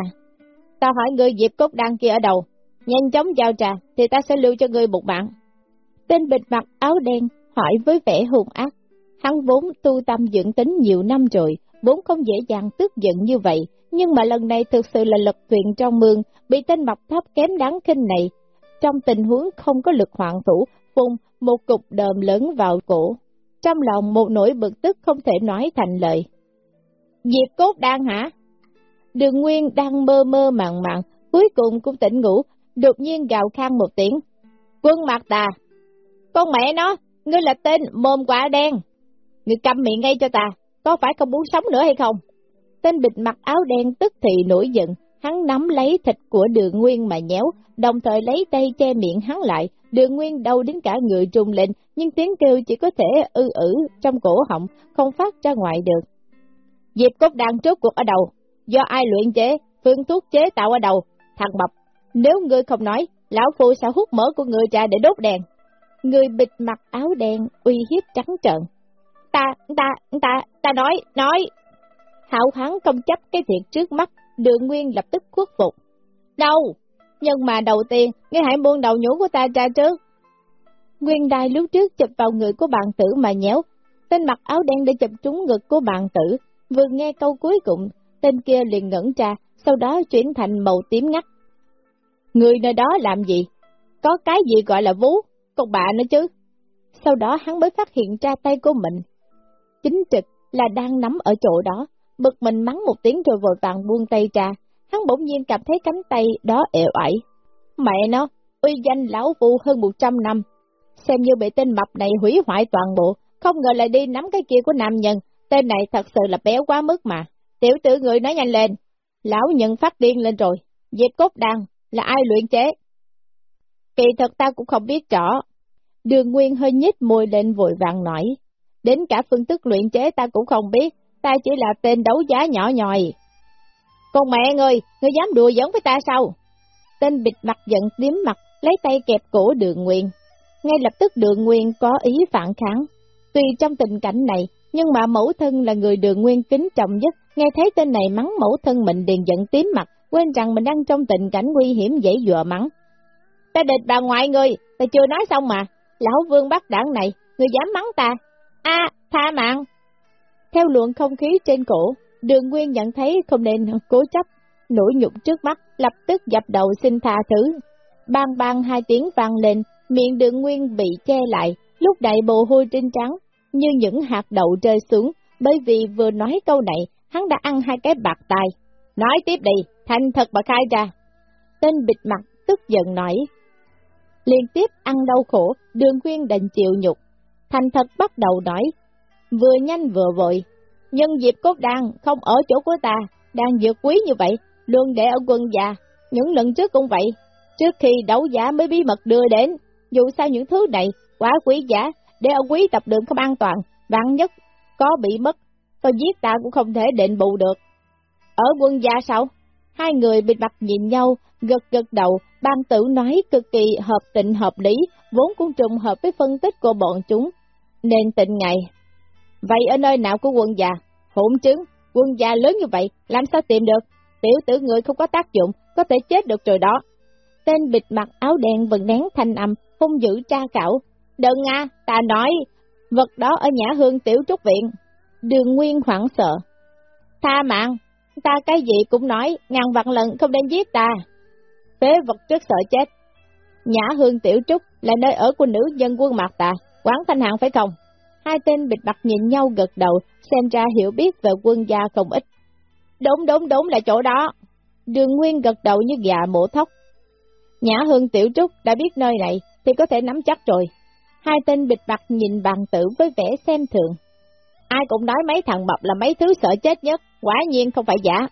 Ta hỏi người Diệp Cốt đang kia ở đầu, nhanh chóng giao trà, thì ta sẽ lưu cho ngươi một mạng. Tên bịt mặt áo đen hỏi với vẻ hùng ác. Hắn vốn tu tâm dưỡng tính nhiều năm rồi, vốn không dễ dàng tức giận như vậy, nhưng mà lần này thực sự là lật thuyền trong mương, bị tên mập thấp kém đáng khinh này. Trong tình huống không có lực hoạn thủ, phun một cục đờm lớn vào cổ. Trong lòng một nỗi bực tức không thể nói thành lời. Diệp cốt đang hả? Đường Nguyên đang mơ mơ màng màng, cuối cùng cũng tỉnh ngủ, đột nhiên gào khang một tiếng. Quân mặt tà! Con mẹ nó, ngươi là tên mồm quả đen! Ngươi cầm miệng ngay cho ta, có phải không muốn sống nữa hay không? Tên bịt mặt áo đen tức thì nổi giận, hắn nắm lấy thịt của đường nguyên mà nhéo, đồng thời lấy tay che miệng hắn lại, đường nguyên đau đến cả người trùng lên, nhưng tiếng kêu chỉ có thể ư ử trong cổ họng, không phát ra ngoài được. Diệp cốt đang trước cuộc ở đầu, do ai luyện chế, phương thuốc chế tạo ở đầu, thằng bập, nếu ngươi không nói, lão phu sẽ hút mỡ của ngươi ra để đốt đèn. Người bịt mặt áo đen uy hiếp trắng trợn. Ta, ta, ta, ta nói, nói. Hạo hắn không chấp cái việc trước mắt, đường nguyên lập tức khuất phục. Đâu? Nhưng mà đầu tiên, ngươi hãy buông đầu nhũ của ta ra trước. Nguyên đài lúc trước chụp vào người của bạn tử mà nhéo, tên mặc áo đen để chụp trúng ngực của bạn tử, vừa nghe câu cuối cùng, tên kia liền ngẩn ra, sau đó chuyển thành màu tím ngắt. Người nơi đó làm gì? Có cái gì gọi là vú? Con bà nữa chứ? Sau đó hắn mới phát hiện ra tay của mình. Chính trực là đang nắm ở chỗ đó, bực mình mắng một tiếng rồi vội vàng buông tay ra, hắn bỗng nhiên cảm thấy cánh tay đó ẻo ẩy. Mẹ nó, uy danh lão phu hơn 100 năm, xem như bị tên mập này hủy hoại toàn bộ, không ngờ lại đi nắm cái kia của nam nhân, tên này thật sự là béo quá mức mà. Tiểu tử người nói nhanh lên, lão nhận phát điên lên rồi, Diệp cốt đăng, là ai luyện chế? Kỳ thật ta cũng không biết rõ. Đường Nguyên hơi nhích môi lên vội vàng nói, đến cả phương thức luyện chế ta cũng không biết, ta chỉ là tên đấu giá nhỏ nhòi. Con mẹ ngươi, ngươi dám đùa giỡn với ta sao? Tên bịt mặt giận tím mặt, lấy tay kẹp cổ đường Nguyên. Ngay lập tức đường Nguyên có ý phản kháng. Tuy trong tình cảnh này, nhưng mà mẫu thân là người đường Nguyên kính trọng nhất, nghe thấy tên này mắng mẫu thân mình liền giận tím mặt, quên rằng mình đang trong tình cảnh nguy hiểm dễ dọa mắng. Ta địch bà ngoại người, ta chưa nói xong mà, lão vương bắt đảng này, người dám mắng ta. a tha mạng. Theo luận không khí trên cổ, đường nguyên nhận thấy không nên cố chấp, nổi nhục trước mắt, lập tức dập đầu xin tha thứ. Bang bang hai tiếng vang lên, miệng đường nguyên bị che lại, lúc đại bồ hôi trên trắng, như những hạt đậu rơi xuống, bởi vì vừa nói câu này, hắn đã ăn hai cái bạc tai. Nói tiếp đi, thành thật mà khai ra. Tên bịt mặt tức giận nói. Liên tiếp ăn đau khổ, đường khuyên đành chịu nhục. Thành thật bắt đầu nói. Vừa nhanh vừa vội. Nhân dịp cốt đàn không ở chỗ của ta, đang dược quý như vậy, luôn để ở quân già. Những lần trước cũng vậy. Trước khi đấu giá mới bí mật đưa đến, dù sao những thứ này quá quý giá, để ở quý tập đường không an toàn, vạn nhất có bị mất, tôi giết ta cũng không thể định bù được. Ở quân gia sao? Hai người bịt mặt nhìn nhau, gật gật đầu, ban tử nói cực kỳ hợp tình hợp lý, vốn cũng trùng hợp với phân tích của bọn chúng, nên tịnh ngày. Vậy ở nơi nào của quân gia? Hỗn chứng, quân gia lớn như vậy, làm sao tìm được? Tiểu tử người không có tác dụng, có thể chết được rồi đó. Tên bịt mặt áo đen vẫn nén thanh âm, hung dữ tra khảo, Đừng nga, ta nói, vật đó ở nhã hương tiểu trúc viện. Đường Nguyên hoảng sợ. Tha mạng, ta cái gì cũng nói, ngàn vạn lần không nên giết ta. Phế vật trước sợ chết. Nhã hương tiểu trúc là nơi ở của nữ dân quân mạc ta, quán thanh hạng phải không? Hai tên bịt mặt nhìn nhau gật đầu, xem ra hiểu biết về quân gia không ít. Đúng đúng đúng là chỗ đó. Đường Nguyên gật đầu như gà mổ thóc. Nhã hương tiểu trúc đã biết nơi này thì có thể nắm chắc rồi. Hai tên bịt mặt nhìn bàn tử với vẻ xem thường. Ai cũng nói mấy thằng mập là mấy thứ sợ chết nhất, quả nhiên không phải giả.